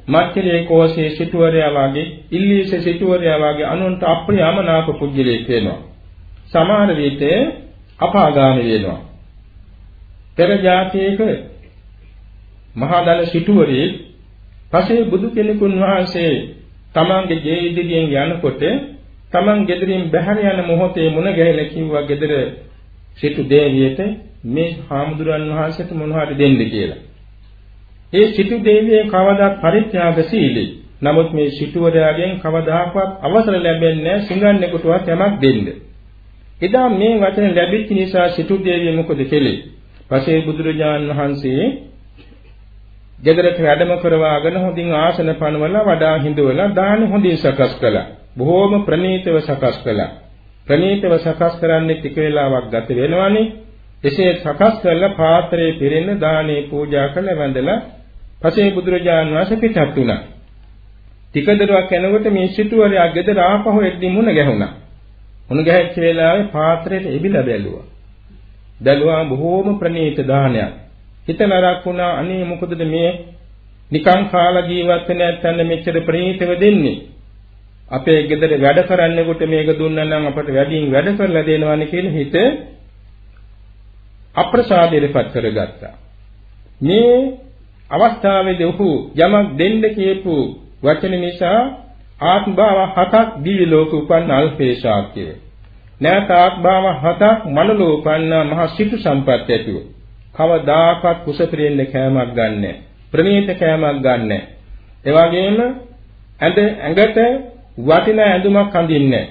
මච්චරේ කෝසේ සිටුවරයා වාගේ ඉල්ලීසේ සිටුවරයා වාගේ අනුන්ට අප්‍රියමනාප පුජ්‍යලෙක් වෙනවා. සමහර විට අපාගාමී වෙනවා. පෙර જાතියක මහා දල සිටුවරේ පසේ බුදු කෙනෙකුන් වහන්සේ තමන්ගේ ගේ ඉදිරියෙන් යනකොට තමන් ගෙදරින් බැහැර යන මොහොතේ මුණ ගැහිලා කිව්වා ගෙදර සිටු දේවියට මේ හාමුදුරන් වහන්සේට මොනවද දෙන්න කියලා. ඒ සිටු දෙවියන් කවදාත් පරිත්‍යාගශීලී. නමුත් මේ සිටුවරයාගෙන් කවදාකවත් අවසර ලැබෙන්නේ නැහැ සිඟන්නෙකුටවත් යමක් දෙන්න. එදා මේ වචන ලැබිච්ච නිසා සිටු දෙවිය මොකද කළේ? පසේ බුදුරජාණන් වහන්සේ ගෙදරට වැඩම කරවාගෙන හොඳින් ආසන පනවලා වඩා හිඳවලා දාන හොඳින් සකස් කළා. බොහෝම ප්‍රණීතව සකස් කළා. ප්‍රණීතව සකස් කරන්නේ ටික වේලාවක් ගත වෙනවනේ. එසේ සකස් කරලා පාත්‍රයේ පිරෙන්න දානේ පූජා කළ වැඳලා පසේ බුදුරජාන් වහන්සේ පිටත් වුණා. ටික දරුවක් යනකොට මේ සිටුවරයා ගෙදර ආපහු එද්දි මුණ ගැහුණා. මුණ ගැහිච්ච වෙලාවේ පාත්‍රයට එබිලා බැලුවා. බැලුවා බොහෝම ප්‍රණීත දානයක්. හිත නරක් වුණා අනේ මොකදද මේ නිකං කාලා ජීවත් වෙන නැත්නම් මෙච්චර ප්‍රණීතව දෙන්නේ. අපේ ගෙදර වැඩ කරන්නෙකුට මේක දුන්නා නම් අපට වැඩියෙන් වැඩ කරලා දෙනවනේ කියලා හිත අප්‍රසාදයටපත් කරගත්තා. මේ අවස්ථාවේදී ඔහු යමක් දෙන්න කියපු වචන නිසා ආත්ම භාව හතක් දිව්‍ය ලෝක උපන්න අල්පේශාක්‍යය. නැවත ආත්ම භාව හතක් මනලෝ උපන්න මහ සිටු සම්පත් ඇතිව. කවදාකවත් කුස පිරෙන්න කෑමක් ගන්නෑ. ප්‍රණීත කෑමක් ගන්නෑ. ඒ වගේම ඇඳ ඇඟට වටිනා ඇඳුමක් අඳින්නේ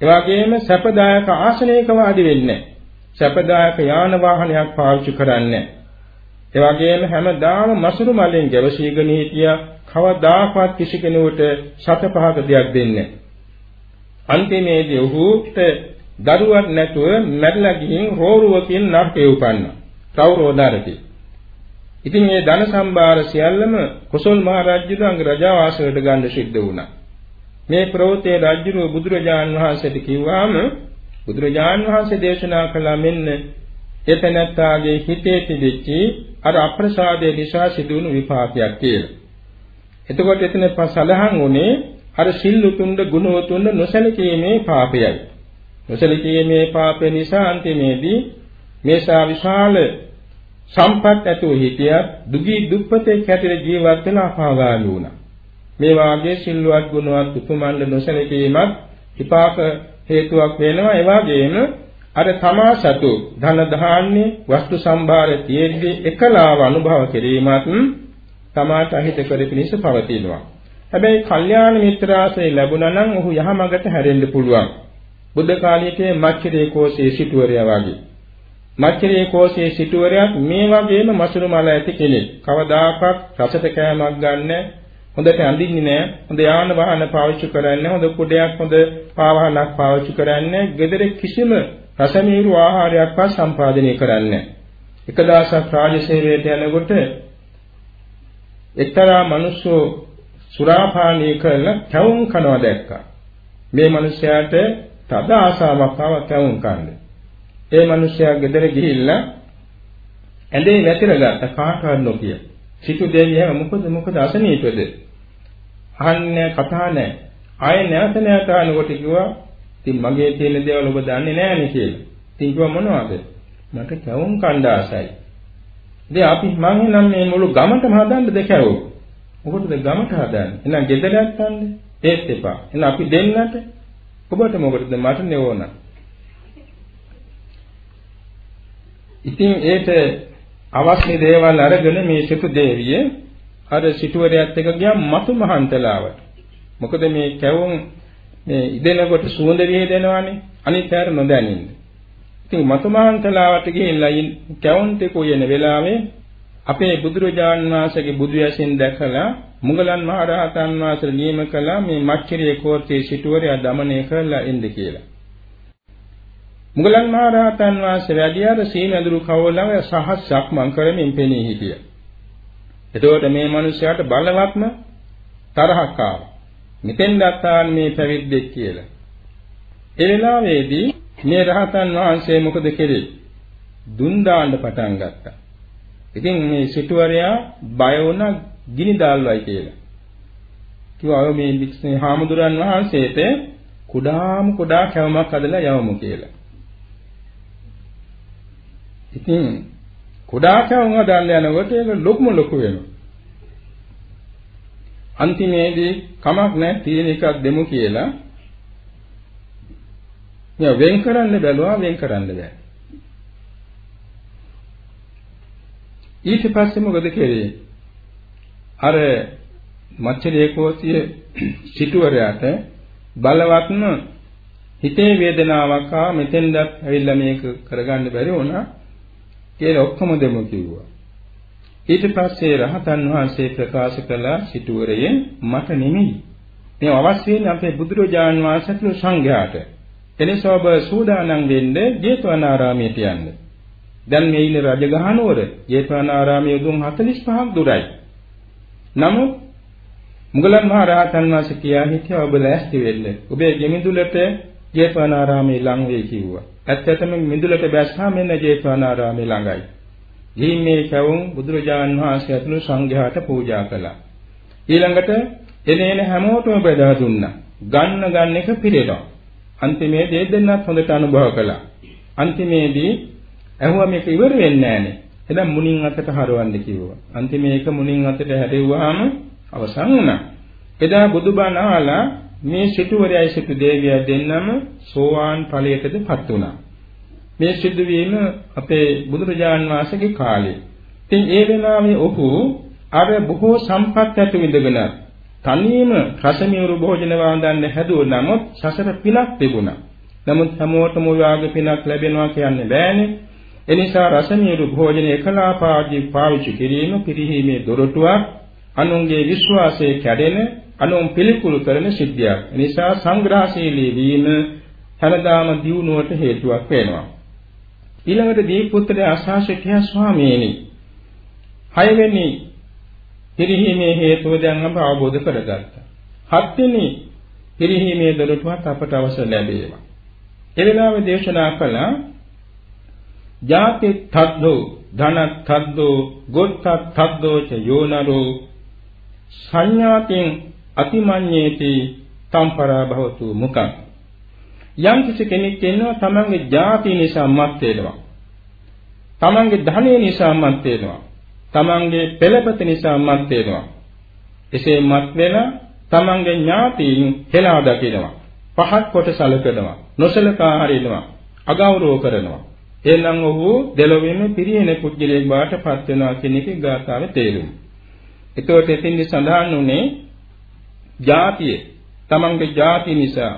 ඒ වගේම සැපදායක ආසනයක වාඩි වෙන්නේ සැපදායක යාන වාහනයක් පාවිච්චි කරන්නේ ඒ වගේම හැමදාම මසුරු මලෙන් ගැවසීගෙන හිටියා කවදාකවත් කිසි කෙනෙකුට සත පහක දෙයක් දෙන්නේ අන්තිමේදී ඔහුට දරුවක් නැතුව මැරිලා ගිහින් රෝරුවකින් නරකේ උපන්නා. කවුරෝදාරති. ඉතින් මේ ධන සම්භාර සියල්ලම කුසල් මහ රජුගේ රජාවාසයට ගන්න සිද්ධ වුණා. මේ ප්‍රවෘත්තියේ රජුරු බුදුරජාන් වහන්සේට කිව්වාම බුදුරජාන් වහන්සේ දේශනා කළා මෙන්න එතනත්තාගේ හිතේ තිබිච්ච අර අප්‍රසාදයේ නිසා සිදුවුණු විපාකයක් කියලා. එතකොට එතන සලහන් උනේ අර සිල් උතුම්ද ගුණ උතුම්ද නොසලකීමේ පාපයයි. නොසලකීමේ පාපය නිසා අන්තිමේදී මේසා විශාල සම්පත් ඇතුව හිටියත් දුගී දුප්පතේ කැටිර ජීවත් වෙලා අපාගාමී වුණා. මේ වාගේ සිල්වත් ගුණවත් උතුමන්ද නොසලකීමත් විපාක හේතුවක් වෙනවා. ඒ වගේම අර තමා සතු ධන ධාන්‍ය වස්තු සම්භාර තියෙද්දී එකලාව අනුභව කිරීමත් තමාට අහිත කර පිණිස පවතිනවා. හැබැයි කල්යාණ මිත්‍රාශ්‍රය ලැබුණා නම් ඔහු යහමඟට හැරෙන්න පුළුවන්. බුද්ධ කාලයේ මච්චරේ කෝසේ සිටුවරයා වගේ. මච්චරේ කෝසේ සිටුවරයාත් මේ වගේම මසුරු මල ඇති කෙනෙක්. කවදාකවත් රසට කෑමක් ගන්න හොඳට අඳින්නේ නැහැ. හොඳ යාන වාහන පාවිච්චි කරන්නේ හොඳ කුඩයක් හොඳ පාවාහනක් පාවිච්චි කරන්නේ. gedare කිසිම රසමීරු ආහාරයක්වත් සම්පාදනය කරන්නේ එක දවසක් රාජසේවයට යනකොට එක්තරා මිනිස්සු සුරාපානය කරලා කැවුම් කනවා දැක්කා. මේ මිනිස්යාට තද ආසාවක් ආව කැවුම් කන්න. ඒ මිනිස්යා ගෙදර ගිහිල්ලා ඇඳේ වැතිරගත්ත කාටවත් නොකිය. සිටු දෙවියන් මොකද මොකද අසනීපද? අහන්නේ කතා නැහැ. ආයෙ නැවත නැවත අහනකොට කිව්වා ඉතින් මගේ තියෙන දේවල් ඔබ දන්නේ නැහැනේ කියලා. ඉතින් කිව්වා මොනවද? මට කැවුම් කණ්ඩ ආසයි. ඉතින් අපි මං නම් මේ මුළු ගමටම හදන්න දෙකවෝ. මොකටද ගමට හදන්නේ? එහෙනම් ගෙදරට ගන්න. ඒත් එපා. එහෙනම් අපි දෙන්නට ඔබට මොකටද මට නෙවෝන. ඉතින් ඒට අවශ්‍ය දේවල් අරගෙන මේ සිටු දේවිය අර සිටුවරයත් එක්ක ගියා මතු මහන්තලාවට. මොකද මේ කැවුම් මේ ඉදෙනකොට සුවඳ විහිදෙනවානේ. අනිත් හැර නොදැනින්න. ඉතින් මතුමාන්තලාවට ගිහිල්ලා කැවුන්ට් එක උයන වෙලාවේ අපේ බුදුරජාන් වහන්සේගේ බුදු ඇසින් දැකලා මුගලන් මහරහතන් වහන්සේ නියම කළා මේ මච්චරිය කෝර්තේ සිටුවරයා দমনය කරලා එන්න කියලා. මුගලන් මහරහතන් වහන්සේ වැඩියාර සීනඳුරු කවලව සහස්සක් මං කරමින් පෙනී හිටියා. එතකොට මේ මිනිසයාට බලවත්ම තරහක් ආවා. මෙතෙන් දත්තාන් මේ පැවිද්දෙක් කියලා. ඒ වෙලාවේදී මේ රහතන් වහන්සේ මොකද කෙරේ? දුන් දාන්න පටන් ගත්තා. ඉතින් මේ සිටුවරයා බය වුණා ගිනි දාල්වයි කියලා. කිව්වා මේ වික්ෂේ හාමුදුරන් වහන්සේට කුඩාම කුඩා කැවමක් හදලා යවමු කියලා. ඉතින් කුඩා කැවම හදන්න යනකොට ඒක ලොකුම ලොකු වෙනවා. අන්තිමේදී කමක් නැහැ තියෙන එකක් දෙමු කියලා. මෙයා වෙන් කරන්න බැලුවා වෙන් කරන්න බෑ. ඊට පස්සේ මොකද කෙරේ? අර මච්චරේ කෝසිය සිටුවරයාට බලවත්ම හිතේ වේදනාවක් ආ මෙතෙන්දත් ඇවිල්ලා මේක කරගන්න බැරි වුණා. කියලා ඔක්කොම දෙමු කිව්වා. ඊට පස්සේ රහතන් වහන්සේ ප්‍රකාශ කළ සිටුවරයේ මට නෙමෙයි. මේ අවශ්‍ය වෙන්නේ අපේ බුදුරජාන් වහන්සේගේ සංඝයාට. එනිසා ඔබ සූදානම් වෙන්න ජේතවනාරාමයට යන්න. දැන් මේ ඉන්න රජගහනුවර ජේතවනාරාමයේ උදුන් 45ක් දුරයි. නමුත් මුගලන් මහ රහතන් වහන්සේ කියා හිටියා ඔබ ලෑස්ති වෙන්න. ඔබේ ගෙමිදුලට ජේතවනාරාමයේ ළඟ වෙයි කිව්වා. ඇත්තටම මිදුලට බැස්සා මෙන්න ජේතවනාරාමයේ ළඟයි. ගිහින් මේ කැවුම් බුදුරජාන් වහන්සේ ඇතුළු සංඝයාට පූජා කළා. ඊළඟට එනේන හැමෝටම බෙදා දුන්නා. ගන්න ගන්න එක පිළිවෙලා. අන්තිමේදී දෙන්නත් හොඳට අනුභව කළා. අන්තිමේදී ඇහුවා මේක ඉවර වෙන්නේ නැහනේ. එහෙනම් මුණින් අතට හරවන්න කිව්වා. අන්තිමේ එක මුණින් අතට හැදෙව්වහම අවසන් වුණා. එදා බුදුබණ අහලා මේ සිටුවරයයි සිටු දේවිය දෙන්නම සෝවාන් ඵලයටදපත් වුණා. මේ සිදුවීම අපේ බුදුරජාන් වහන්සේගේ කාලේ. ඉතින් ඒ වෙලාවේ ඔහු අර බොහෝ සම්පත් ඇති විඳගෙන තනියම රසමියුරු භෝජන වන්දන්න හැදුව නමුත් සසර පිනක් තිබුණා. නමුත් හැමෝටම ඔය වාගේ පිනක් ලැබෙනවා කියන්නේ බෑනේ. එනිසා රසමීරු භෝජන එකලාපාදී පාවිච්චි කිරීම පිරිහීමේ දොරටුවක් අනුන්ගේ විශ්වාසය කැඩෙන අනුන් පිළිකුල් කරන සිද්ධියක්. එනිසා සංග්‍රහශීලී වීම හැමදාම දියුණුවට හේතුවක් වෙනවා. ඊළඟට දීපුත්‍රය අසාශිකයා ස්වාමීනි. හයවෙනි පිරිහීමේ හේතුව දැන් අප අවබෝධ කරගත්තා. හත්වෙනි පිරිහීමේ දොරටුවත් අපට අවසර ලැබේවා. ඒ වෙලාවේ දේශනා කළා ජාති තද්දෝ ධන තද්දෝ ගොත්ත තද්දෝ ච යෝනරෝ සංඥාතෙන් අතිමඤ්ඤේති තම්පරා භවතු මුකං යම් කිසි කෙනෙක් ඉන්නවා තමන්ගේ ජාති නිසා මත් වෙනවා තමන්ගේ ධනය නිසා මත් වෙනවා තමන්ගේ පෙළපත නිසා මත් වෙනවා එසේ මත් වෙලා තමන්ගේ ඥාතීන් හෙලා දකිනවා. පහත් කොට සැලකනවා. නොසලකා හරිනවා. අගෞරව කරනවා. එනම් ඔහු දෙලොවෙම පිරිහෙන පුද්ගලයෙක් බවට පත් වෙනවා කියන එකේ ගාථාවේ තේරුම. එතකොට එතින්දි සඳහන් උනේ ජාතිය තමන්ගේ ජාති නිසා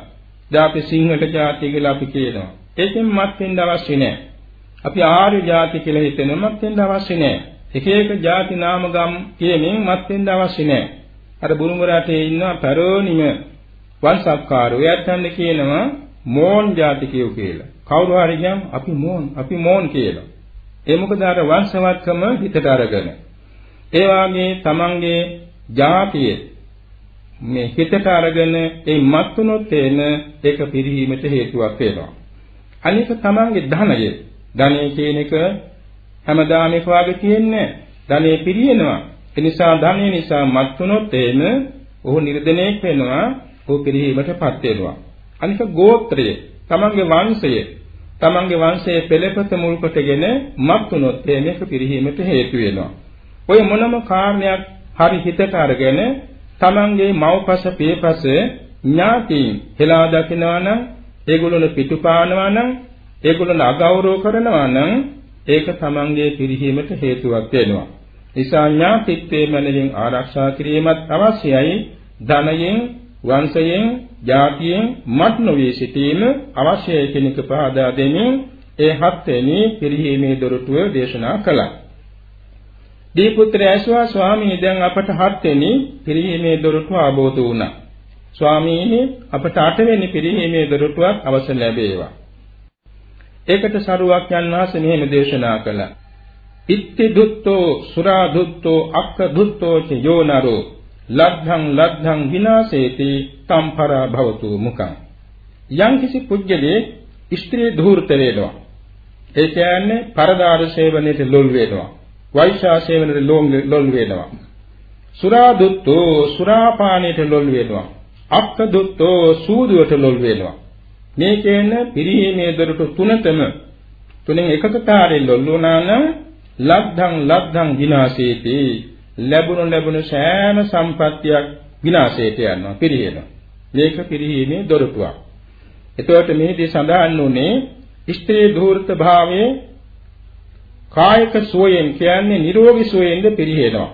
දාපි සිංහල ජාතිය කියලා අපි කියනවා. ඒකෙන් මත් වෙන්න අවශ්‍ය නැහැ. අපි ආර්ය ජාති කියලා හිතෙනවා මත් වෙන්න අවශ්‍ය නැහැ. එක එක ජාති නාම ගම් කියමින් මත් වෙන්න අවශ්‍ය නැහැ. අර බුරුම රටේ ඉන්න පරෝනිම වංශක්කාරෝ එයත්න්ද කියනවා මෝන් ජාතිකයෝ කියලා. කවුරු හරි කියම් අපි මෝන් අපි මෝන් කියලා. ඒ මොකද අර වංශවත්කම හිතට අරගෙන. ඒ වාගේ තමන්ගේ ජාතිය මේ හිතට අරගෙන ඒ මත්තුනොත් එන ඒක පිරිහීමට හේතුවක් වෙනවා. අනික තමන්ගේ ධනය. ධනය කියන එක හැමදාම එක වාගේ තියෙන්නේ ධනෙ පිරියනවා. ඒ නිසා ධනය නිසා මත්තුනොත් එන ඔහු නිර්දනයක් වෙනවා. ඔහු පිරිහීමටපත් වෙනවා. අනික ගෝත්‍රය, තමන්ගේ වංශය, තමන්ගේ වංශයේ පෙළපත මුල් කොටගෙන මත් වුණොත් මේක පිරිහීමට හේතු වෙනවා. ඔය මොනම කාරණයක් හරි හිතට අරගෙන තමන්ගේ මව්පස පියපස ඥාතීන් හෙලා දකිනවා නම් ඒගොල්ලෝ පිටුපානවා නම් ඒගොල්ලෝ අගෞරව කරනවා නම් ඒක තමන්ගේ පිරිහීමට හේතුවක් වෙනවා. නිසා ඥාතිත්වයේ මනලින් ආරක්ෂා කිරීමත් අවශ්‍යයි. ධනයෙන් වංශයෙන් ජාතියෙන් මත් නොවේ සිටීම අවශ්‍යයි කෙනෙක් පහදා දෙමින් ඒ හත්වෙනි පිරිහීමේ දොරටුව දේශනා කළා. දීපුත්‍ර ඇසුවා ස්වාමීනි දැන් අපට හත්වෙනි පිරිහීමේ දොරටුව ආબોධ වුණා. ස්වාමීනි අපට අටවෙනි පිරිහීමේ දොරටුවක් අවසර ලැබේවා. ඒකට සරුවක් යන වාසේ මෙහෙම දේශනා කළා. ඉත්ති දුත්තෝ සුරා දුත්තෝ අක්ක දුත්තෝ ච යෝනරෝ ලද්ධං ලද්ධං විනාශේති තම්පරා භවතු මුඛං යම් කිසි පුජ්‍යලේ ස්ත්‍රී ධූර්ත වේනවා ඒ කියන්නේ පරදාර සේවනයේ ලොල් වේනවා වෛශා සේවනයේ ලොල් වේනවා සුරා දුත්තෝ සුරාපානයේ ලොල් වේනවා අක්ක දුත්තෝ සූදුවට ලොල් වේනවා මේ කියන පිරිහීමේ දොරටු තුනතම තුනෙන් එකකතාරේ ලොල් වුණා නම් ලද්ධං ලද්ධං විනාශේති ලැබුණු ලැබුණු සෑම සම්පත්තියක් විනාශයට යනවා පිරිහෙනවා. මේක පිරිහීමේ දොරටුවක්. එතකොට මේදී සඳහන් වුණේ ස්ත්‍රී ධූර්ත භාවයේ කායික සෝයෙන් කියන්නේ නිරෝගී සෝයෙන්ද පිරිහෙනවා.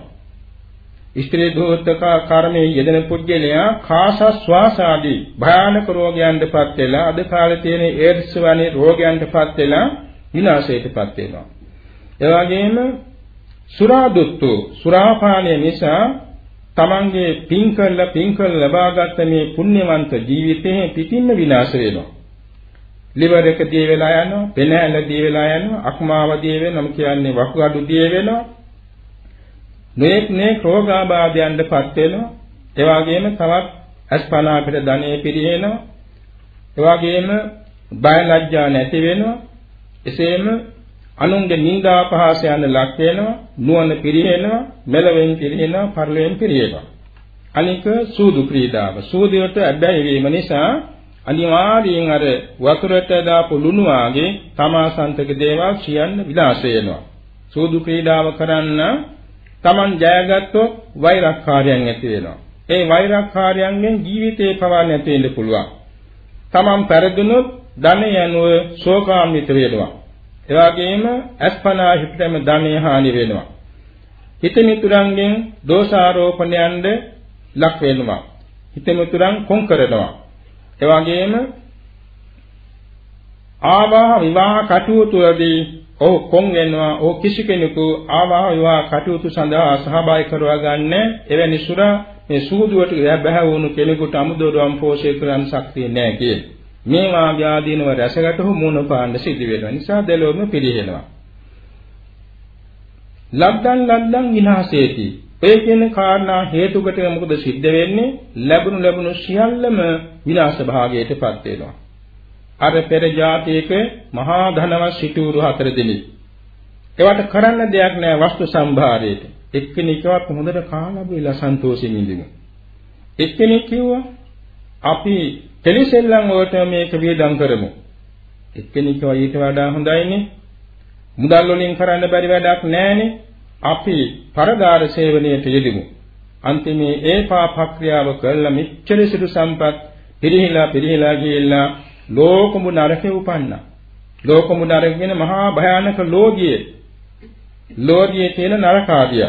ස්ත්‍රී ධූර්ත කර්මයේ යෙදෙන පුද්ගලයා කාසස්වාස ආදී භයානක රෝගයන්ටපත් වෙලා අද කාලේ තියෙන ඒඩ්ස් වැනි රෝගයන්ටපත් වෙලා විනාශයටපත් වෙනවා. ඒ වගේම සුරාදුත්තු සුරාපානය නිසා තමන්ගේ පින් කළ පින් කළ ලබාගත් මේ පුණ්‍යවන්ත ජීවිතේ පිටින්ම විනාශ වෙනවා. Liver එක දිය වෙලා යනවා, පෙනහැල දිය වෙලා යනවා, අක්මාව දිය වෙනවා, කියන්නේ වකුගඩු දිය වෙනවා. මේක් නේ රෝගාබාධයන්ටපත් වෙනවා. ඒ වගේම තවත් අස්පනා පිට ධනෙ පිරිහෙනවා. ඒ වගේම බය ලැජ්ජා නැති වෙනවා. එසේම අනුන්ගේ නිന്ദා පහස යන ලක් වෙනවා නුවණ පිරිහෙනවා මෙලවෙන් පිරිහෙනවා පරලෙන් පිරිහෙනවා අනික සූදු ක්‍රීඩාව සූදියට අබ්බැහි වීම නිසා අනිවාර්යයෙන් අර වතුරට දාපු ලුණු වාගේ තමාසන්තක දේවල් කියන්න විලාස වෙනවා සූදු ක්‍රීඩාව කරන්න Taman ජයගත්තොත් වෛරක්කාරයන් ඇති වෙනවා ඒ වෛරක්කාරයන්ගෙන් ජීවිතේ පවා නැති වෙන්න පුළුවන් Taman පෙරදුනොත් ධනය යනුව ශෝකාන්විත වෙනවා ඒ වගේම අස්පනා හිතෙම ධනෙ හානි වෙනවා. හිත මිතුරන්ගෙන් දෝෂාරෝපණයන්ද ලක් වෙනවා. හිත මිතුරන් කොන් කරනවා. ඒ වගේම ආවාහ විවාහ කටයුතුවදී ඔහු කොන් වෙනවා ඔහු කිසි කෙනෙකු ආවාහ විවාහ කටයුතු සඳහා සහභාගී කරවා ගන්න එවැනි සුරා මේ සූදුවට බැහැ වුණු කෙනෙකුට අමුදොරවම් පෝෂය කරන්න ශක්තිය නැහැ කියේ. මේ වාගේ ආදීනව රැසගටහු මුණ පාන්න සිදු වෙනවා. නිසා දෙලොවම පිළිහෙනවා. ලබ්ධං ලබ්ධං විනාශේති. ඒ කියන කාරණා හේතුකට මොකද සිද්ධ වෙන්නේ? ලැබුණු ලැබුණු සියල්ලම විනාශ භාගයටපත් වෙනවා. අර පෙර જાතියක මහා ධනවත් සිටුරු හතර දෙනෙක්. ඒවට කරන්න දෙයක් නෑ වස්තු සම්භාරයට. එක්කෙනෙක්වත් හොඳට කාලා බීලා සන්තෝෂෙන් ඉඳිමු. එක්කෙනෙක් කිව්වා අපි තෙලිසෙල්ලම් වලට මේක වියදම් කරමු. එක්කෙනෙක් ඊට වඩා හොඳයිනේ. මුදල් වලින් කරන්න බැරි වැඩක් නෑනේ. අපි පරදාර සේවනයේ යෙදෙමු. අන්තිමේ ඒ පාපක්‍රියාව කළා මෙච්චර සිදු සම්පත් පිරිහිලා පිරිහිලා ගියලා ලෝකමු නරකේ උපන්නා. ලෝකමු නරක කියන මහා භයානක ලෝධියේ ලෝධියේ තියෙන නරකාදිය.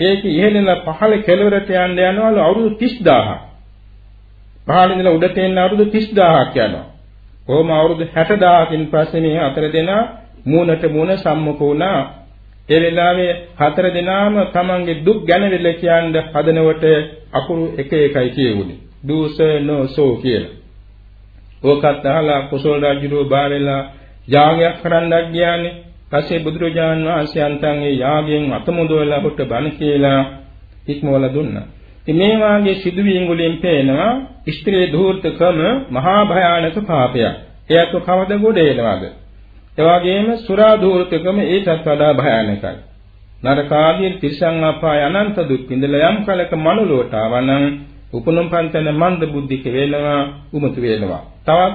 ඒක ඉහළින් පහළ කෙළවරට යන්න යනවලු අවුරුදු 30000ක්. පහළ ඉඳලා උඩට එන්න අවුරුදු 30000ක් යනවා. කොහොම අවුරුදු 60000කින් පස්සේ මේ හතර දෙනා මූණට මූණ සම්මුඛ වුණා ඒ වෙලාවේ හතර දෙනාම තමන්ගේ දුක් ගැන වෙල කියන්න හදනකොට අකුරු එක එකයි කියුනේ. දූසනෝසෝ කියලා. ඕකත් අහලා කුසල රජුරෝ බාරෙලා යාගයක් කරන්නක් ගියානේ. පස්සේ බුදුරජාන් වහන්සේ අන්තන් ඒ යාගයෙන් අතමුදවලා කොට බණ කියලා ඉක්මවල දුන්නා. ඉතින් මේ වාගේ සිදුවීම් වලින් පේනවා ස්ත්‍රී ධූර්තකම මහා භයානක පාපයක්. එයත් කවද ගොඩ එනවාද? එවාගෙම සුරා දූර්තකම ඊටත් වඩා භයානකයි. නරකාදී තිරිසං අපාය අනන්ත දුක් විඳලා යම් කලක මනුලොවට ආවනම් උපනුම් පන්තන මන්ද බුද්ධික වේලවා උමතු වේලවා. තවත්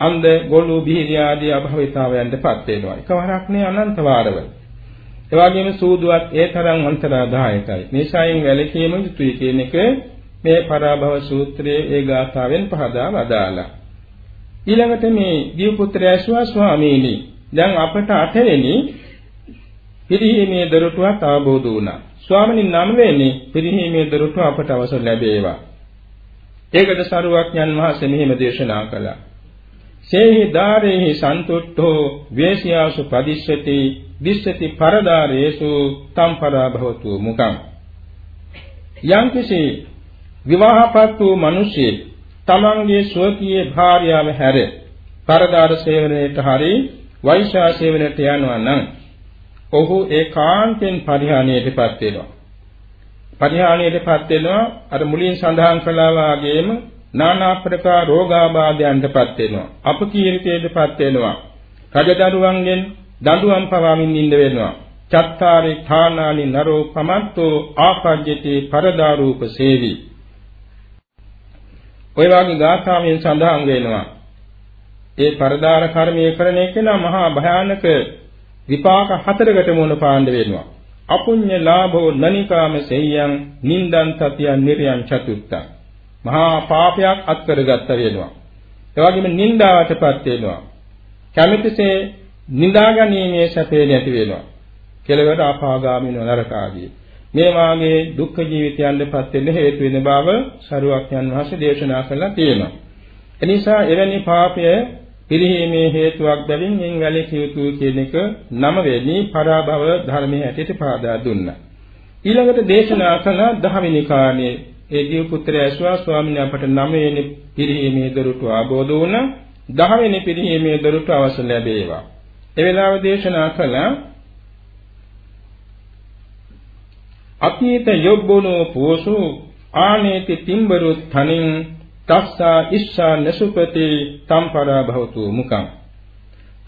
අන්ධ ගොළු බිහිරි ආදී අභවිතාවයන්ටපත් වෙනවා. එකවරක් නේ අනන්ත වාරවල. එවාගෙම සූදුවත් ඒ තරම් අන්තරාදායකයි. මේසයින් වැළකීම යුතුයි කියන එක මේ පරාභව සූත්‍රයේ ඒ ගාථාවෙන් පහදා වදාලා. ඊළඟට මේ දිව් පුත්‍රයා ස්වාමීනි දැන් අපට අටවෙනි පිරිහීමේ දොරටුවක් අවබෝධ වුණා. ස්වාමීන් නම්වෙනි පිරිහීමේ දොරටුව අපට අවසර ලැබේවා. ඒකද සරුවක්ඥන් වහන්සේ මෙහිම දේශනා කළා. සේහි ධාරේහි සන්තුට්ඨෝ වේසියාසු පදිස්සති දිස්සති පරදාරේසු තම්පරා භවතු මුකං යම්කිසි විවාහපත් වූ මිනිසෙක් තමන්ගේ ස්වකීය භාර්යාව හැර පරදාර සේවනයේට හරි වෛශා සේවනයට යනවා නම් ඔහු ඒකාන්තයෙන් පරිහානියටපත් වෙනවා. පරිහානියටපත් වෙනවා අර මුලින් සඳහන් කළා වාගේම নানা ප්‍රකාර රෝගාබාධයන්ටපත් වෙනවා. අපකීර්තියටපත් වෙනවා. රජදරුවන්ගෙන් දඬුවම් පවාමින් ඉන්න වෙනවා. චත්තාරේ ථානානි නරෝ පමත්තෝ ආපජ්ජති පරදාරූප සේවි. ඔය වගේ ගාථාවෙන් සඳහන් වෙනවා. ඒ පරදාර කර්මයේ කරන එකේනා මහා භයානක විපාක හතරකට මුණ පාණ්ඩ වෙනවා. අපුඤ්ඤ ලාභෝ නනිකාම සෙය්‍යං නින්දං සතියං නිර්යං චතුත්තං. මහා පාපයක් අත්කරගත්ත වෙනවා. ඒ වගේම නින්දාවටපත් වෙනවා. කැමැතිසේ නිදාගැනීමේ සැපේ නැති වෙනවා. කෙලවර අපාගාමිනව නරකාදී. මේ වාගේ දුක්ඛ ජීවිතයන්ටපත් වෙන්න හේතු වෙන බව සරුවක්යන් වහන්සේ දේශනා කළා තියෙනවා. එනිසා එවැනි පාපය පිරිහීමේ හේතුවක් බැවින් එන් වැළකී යුතුය කියන එක නම වෙන්නේ පරාභව ධර්මයේ හැටියට පාදා දුන්නා. ඊළඟට දේශනා කළ දහවෙනි කාණේ ඒ ජීව පුත්‍රය ඇස්වා ස්වාමීන් අපට නවවෙනි පිරිහීමේ දොරටු ආબોධ වුණා. දහවෙනි පිරිහීමේ දොරටු අවසන් ලැබේවා. ඒ වෙලාව දේශනා කළා අතීත යොබ්බුනෝ පෝසු ආනේති තිම්බරු තනින් තස්සා ඉස්සා නසුපති තම්පරා භවතු මුකං.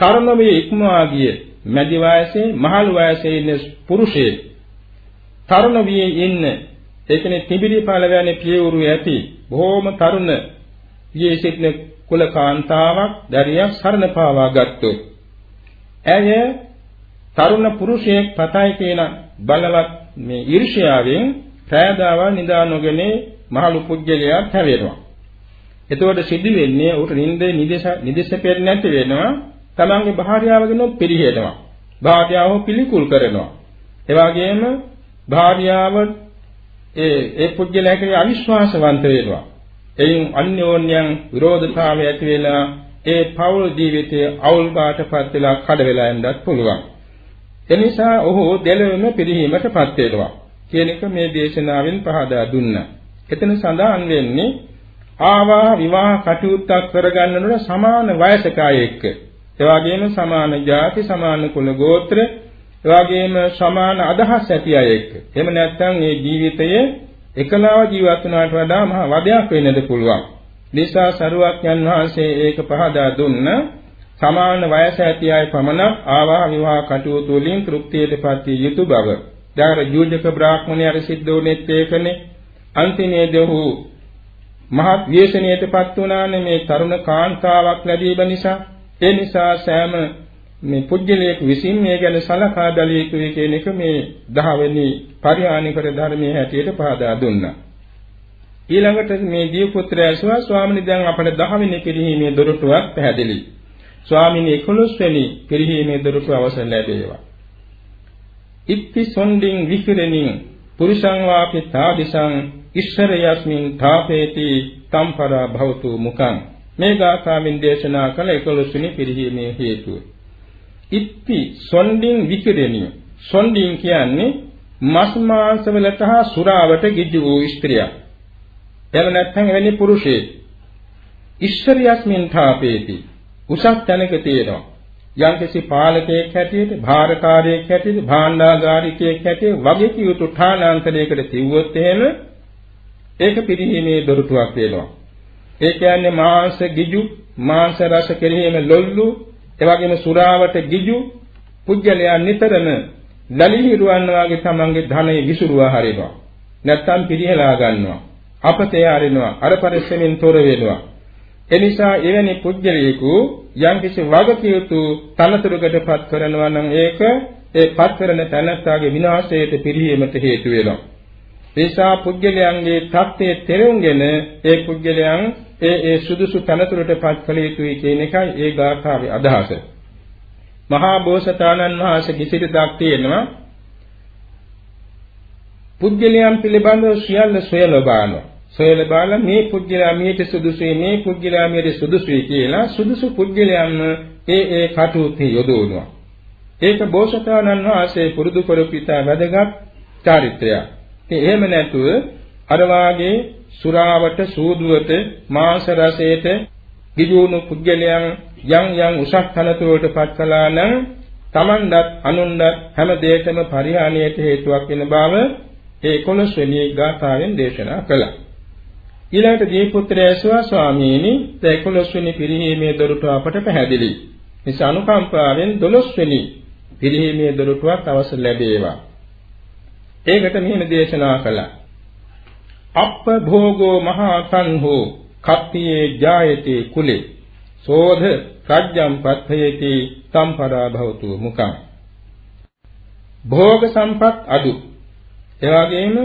තරුණමේ ඉක්මවා ගිය මැදි වයසේ මහලු වයසේ ඉන්න පුරුෂයෙක් තරුණ වියේ ඉන්න ඒ කියන්නේ තිබිලි පළවැනි පියවරු ඇති බොහෝම තරුණ වියේ සිටින කුල කාන්තාවක් දරියක් සරණ පාවා ගත්තොත්. ඇය තරුණ පුරුෂයෙක් පතයි කියන බලවත් මේ ඊර්ෂ්‍යාවෙන් පෑදාවල් නිදා නොගෙන මහලු පුජ්‍යලයා හැවෙනවා එතකොට සිද්ධ වෙන්නේ උට නිින්දේ නිදේශ නිදේශ පෙරෙන්නේ නැති වෙනවා. තමන්ගේ භාර්යාවගෙන පිළිහෙනවා. භාර්යාව පිළිකුල් කරනවා. ඒ වගේම භාර්යාව ඒ ඒ පුද්ගලයාගේ අවිශ්වාසවන්ත වෙනවා. එයින් අන්‍යෝන්‍යයන් විරෝධතාවය ඇති වෙලා ඒ පෞල් ජීවිතයේ අවුල් බාටපත් වෙලා කඩ වෙලා යන්නත් පුළුවන්. එනිසා ඔහු දෙලොවම පිරිහීමටපත් වෙනවා. කියන එක මේ දේශනාවෙන් පහදා දුන්නා. එතන සඳහන් වෙන්නේ ආවා විවාහ කටයුත්තක් කරගන්නකොට සමාන වයසක අය එක්ක. ඒ වගේම සමාන ಜಾති, සමාන කුල ගෝත්‍ර, ඒ වගේම සමාන අදහස් ඇති අය එක්ක. එහෙම නැත්නම් මේ ජීවිතයේ එකලාව ජීවත් වුණාට වඩා මහ වදයක් වෙන්නද පුළුවන්. නිසා සරුවක්යන් වහන්සේ ඒක පහදා දුන්න සමාන වයස ඇති අය පමණක් ආවා විවාහ කටයුතු වලින් තෘප්තියටපත් යුතු බව. දාර යෝජක බ්‍රාහ්මණයාට සිද්ධ වුණෙත් ඒකනේ. අන්තිමේදී ඔහු මහත් ව්‍යසනයටපත් වුණානේ මේ තරුණ කාන්තාවක් ලැබීම නිසා. ඒ නිසා සෑම මේ පුජ්‍යලයක් විසින් මේ ගැන සලකා බැලිය යුතුයි කියන එක මේ දහවෙනි පරිහානිකර ධර්මයේ හැටියට පහදා දුන්නා. ඊළඟට මේ දීප පුත්‍රයා ඇසුවා ස්වාමීනි දැන් අපට දහවෙනි පිරිහීමේ දොරටුවක් පැහැදිලි. ස්වාමීනි 11 වෙනි පිරිහීමේ දොරටුව අවසන් ලැබේවා. ඉත්ති සොණ්ඩින් විකිරණින් පුරුෂං වාපි තාදිසං ඉස්සර යස්මින් තාපේති තම්පරා භවතු මුකං මේ ගාථාවෙන් දේශනා කළ 11 වෙනි පිරිහීමේ හේතුව. ඉත්ති සොණ්ඩින් විකිරණිය. සොණ්ඩින් කියන්නේ මස් මාංශ වලට හා සුරාවට ගිජු වූ ස්ත්‍රියක්. එහෙම නැත්නම් එවැනි පුරුෂයෙක්. ඉස්සරියස්මින් තාපේති. උසස් තැනක තියෙනවා. යම්කිසි පාලකයෙක් හැටියට, භාරකාරයෙක් හැටියට, භාණ්ඩාගාරිකයෙක් හැටියට වගේ කියුතු ඨානාන්තරයකට තිව්වොත් එහෙම ඒක පිරිහීමේ දොරටුවක් වෙනවා. ඒ කියන්නේ මාංශ ගිජු, මාංශ රස කෙරෙහිම ලොල්ලු, එවැගේම සුරාවට ගිජු පුජ්‍යලයා නිතරම ලලිහිරුවන් වාගේ තමන්ගේ ධනය විසුරුවා හරිනවා. නැත්තම් පිරිහලා ගන්නවා. අපතේ ආරිනවා. අර පරිස්සමෙන් තොර වෙනවා. එනිසා එවැනි පුජ්‍යලයෙකු යම්කිසි වගකියුතු තනතුරකටපත් කරනවා නම් ඒක ඒ පත් කරන තැනත්තාගේ විනාශයට පිරිහීමට හේතු වෙනවා. ඒසා පුජ්‍යලයන්ගේ தත්ත්වයේ තෙරුම්ගෙන ඒ පුජ්‍යලයන් ඒ ඒ සුදුසු තනතුරටපත් කළ යුතුයි කියන එකයි ඒ ගාථාවේ අදහස. මහා බෝසතාණන් වහන්සේ කිසිදක් තියෙනවා පුජ්‍යලයන් පිළිබඳව සියල්ල සොයලා බලනවා. සොයලා බලලා මේ පුජ්‍යලයා මීට සුදුසුයි මේ පුජ්‍යලයා මීට සුදුසුයි කියලා සුදුසු පුජ්‍යලයන්ම ඒ ඒ කටයුතු යොදවනවා. ඒක බෝසතාණන් වහන්සේ පුරුදු කරපිතා වැදගත් චාරිත්‍රයක්. ඉතින් එහෙම නැතුව අර වාගේ සුරාවට සූදුවට මාංශ රසයට ගිජුණු පුජ්‍යලයන් යම් යම් උසස් තනතුරකට පත් කළා නම් Tamandat අනුන්dat හැම දෙයකම පරිහානියට හේතුවක් වෙන බව ඒ 11 වෙනි ගාථාවෙන් දේශනා කළා. ඊළඟට දීපුත්‍රය ඇසුවා ස්වාමීනි 11 වෙනි පිරිහීමේ දොරටුව අපට පැහැදිලි. නිසා අනුකම්පාවෙන් 12 වෙනි පිරිහීමේ දොරටුවක් අවසර ලැබේවා. ඒකට මෙහෙම දේශනා කළා. අප්ප භෝගෝ මහා සංහෝ කප්පියේ ජායති කුලේ සෝධ රජ්ජම් පත්ථයේති සම්පරා භවතු මුකං භෝග සම්පත් අඩු එවාගෙම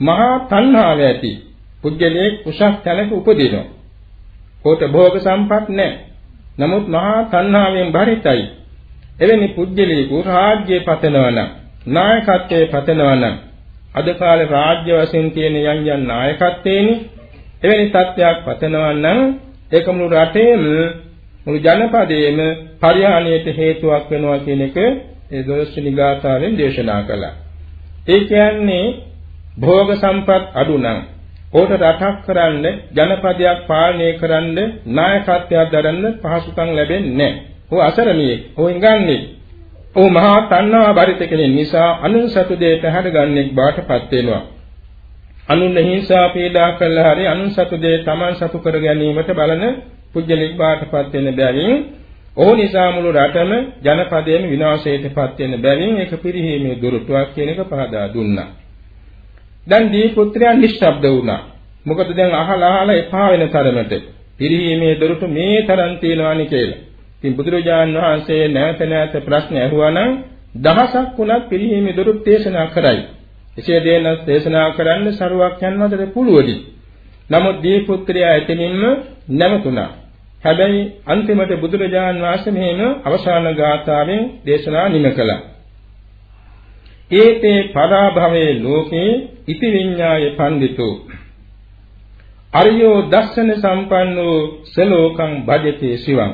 මහා තණ්හාව ඇති පුජ්‍යලයේ කුසක් තැනක උපදිනවා. කොට භෝග සම්පත් නැහැ. නමුත් මහා තණ්හාවෙන් බරිතයි. එවැනි පුජ්‍යලයකු රාජ්‍ය පතනවා නම් නායකත්වයේ පතනවා නම් අද කාලේ රාජ්‍ය වශයෙන් තියෙන යම් යම් නායකත්වේනේ එවැනි තත්ත්වයක් පතනවා නම් ඒක මුළු රටේම මුළු ජනපදයේම පරිහානියට හේතුවක් වෙනවා කියන එක ඒ දොළොස්වෙනි ගාථාවෙන් දේශනා කළා. ඒ කියන්නේ භෝග සම්පත් අඩු නම් ඕට රටක් කරන්න ජනපදයක් පාලනය කරන්න නායකත්වයක් දරන්න පහසුකම් ලැබෙන්නේ නැහැ. ਉਹ අසරණියෙක්. ਉਹ ඉඟන්නේ. ਉਹ මහා තණ්හා බරිත කෙනෙක් නිසා අනුන් සතු දෙයට හැඩගන්නෙක් බාටපත් වෙනවා. අනුන් හිංසා පීඩා කළා හරි අනුන් සතු දේ Taman සතු කර ගැනීමට බලන පුජ්‍යලික් බාටපත් වෙන බැවින් ඔහු නිසා මුළු රටම ජනපදයේම විනාශයටපත් වෙන බැවින් ඒක පිරිහීමේ දුරුටුවක් කියන එක පහදා දුන්නා. දැන් දී පුත්‍රයන් නිශ්ශබ්ද වුණා. මොකද දැන් අහලා අහලා එපා වෙන තරමට පිරිහීමේ දොරටු මේ තරම් තියෙනවානි කියලා. ඉතින් බුදුරජාන් වහන්සේ නැවත නැවත ප්‍රශ්න ඇහුවා නම් දහසක් වුණත් පිරිහීමේ දොරටු දේශනා කරයි. එසේ දෙන දේශනා කරන්න සරුවක් යනවද පුළුවනි. නමුත් දී පුත්‍රයා එතනින්ම නැවතුණා. හැබැයි අන්තිමට බුදුරජාන් වහන්සේ මෙහෙම අවසාන ගාථාවෙන් දේශනා නිම කළා. ඒතේ පරාභවයේ ලෝකේ ඉති විඤ්ඤාය පඬිතු අරියෝ දස්සන සම්පන්නෝ සලෝකං භජතේ සිවං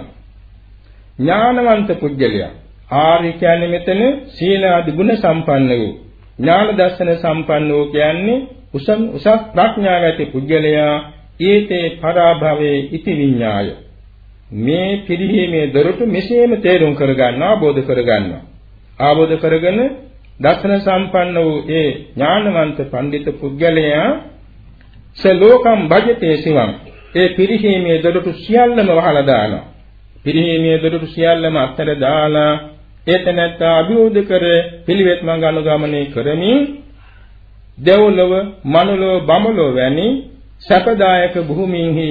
ඥානවන්ත පුජ්‍යලයා ආර්ය කියන්නේ මෙතන සීල ආදි ගුණ සම්පන්න වූ. ඥාන දර්ශන සම්පන්න වූ කියන්නේ උසස් උසස් ප්‍රඥාව ඇති පුජ්‍යලයා ඊතේ පරාභවයේ ඉති විඤ්ඤාය. මේ පිළිහිමේ දොරටු මෙසේම තේරුම් කරගන්නවා අවබෝධ කරගන්නවා. අවබෝධ කරගෙන දර්ශන සම්පන්න වූ ඒ ඥානවන්ත පඬිත පුද්ගලයා සලෝකම් භජතේ සිවං. ඒ පිරිහීමේ දොරටු සියල්ලම වහලා දානවා. පිරිහීමේ දොරටු සියල්ලම අත්තර දාලා ඒතනත්ත අභිවෘද්ධ කර පිළිවෙත් මඟ අනුගමනය කරමින් දෙව්ලොව මනුලොව බමුලොව වැනි සැපදායක භූමින්හි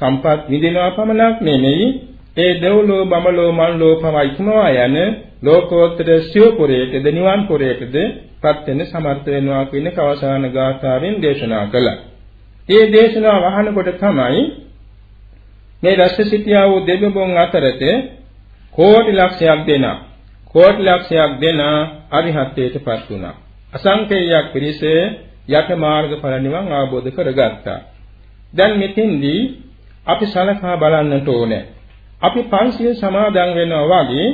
සම්පත් විඳිනවා පමණක් නෙමෙයි ඒ දෙව්ලොව බමුලොව මනුලොව පවා ඉක්මවා යන ලෝකෝත්තර සිවපුරයටද නිවන් පුරයටද පත් වෙන්න සමර්ථ වෙනවා කියන කවසාන ගාථාවෙන් දේශනා කළා. ඒ දේශනාව අහනකොට තමයි මේ රස සිටියා වූ දෙවියන් අතරට කෝටි ලක්ෂයක් දෙනා කෝටි ලක්ෂයක් දෙන අරිහත්ත්වයටපත් වුණා. අසංකේයයක් පිරිස යට මාර්ගඵල නිවන් අවබෝධ කරගත්තා. දැන් මෙතෙන්දී අපි සලකා බලන්නට ඕනේ. අපි පංචශීල සමාදන් වෙනවා වගේ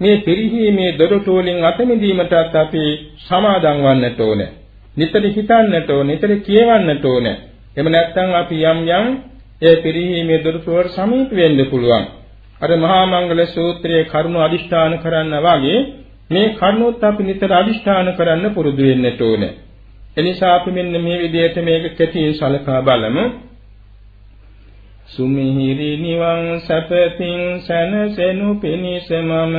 මේ පිරිහීමේ දොරටු වලින් අත මිදීමටත් අපි සමාදන් වන්නට ඕනේ. නිතර හිතන්නට ඕනේ, නිතර කියවන්නට ඕනේ. එහෙම නැත්නම් අපි යම් යම් ඒ පිරිහීමේ දොරටු වලට සමීප වෙන්න පුළුවන්. අර මහා මංගල සූත්‍රයේ කරුණ අදිෂ්ඨාන කරන්න වගේ මේ කරුණොත් අපි නිතර අදිෂ්ඨාන කරන්න පුරුදු වෙන්නට ඕනේ. එනිසා අපි මෙන්න මේ විදිහට මේක කෙටියෙන් සලකා බලමු. සුමිහිරි නිවන් සපතින් සනසෙනු පිණිස මම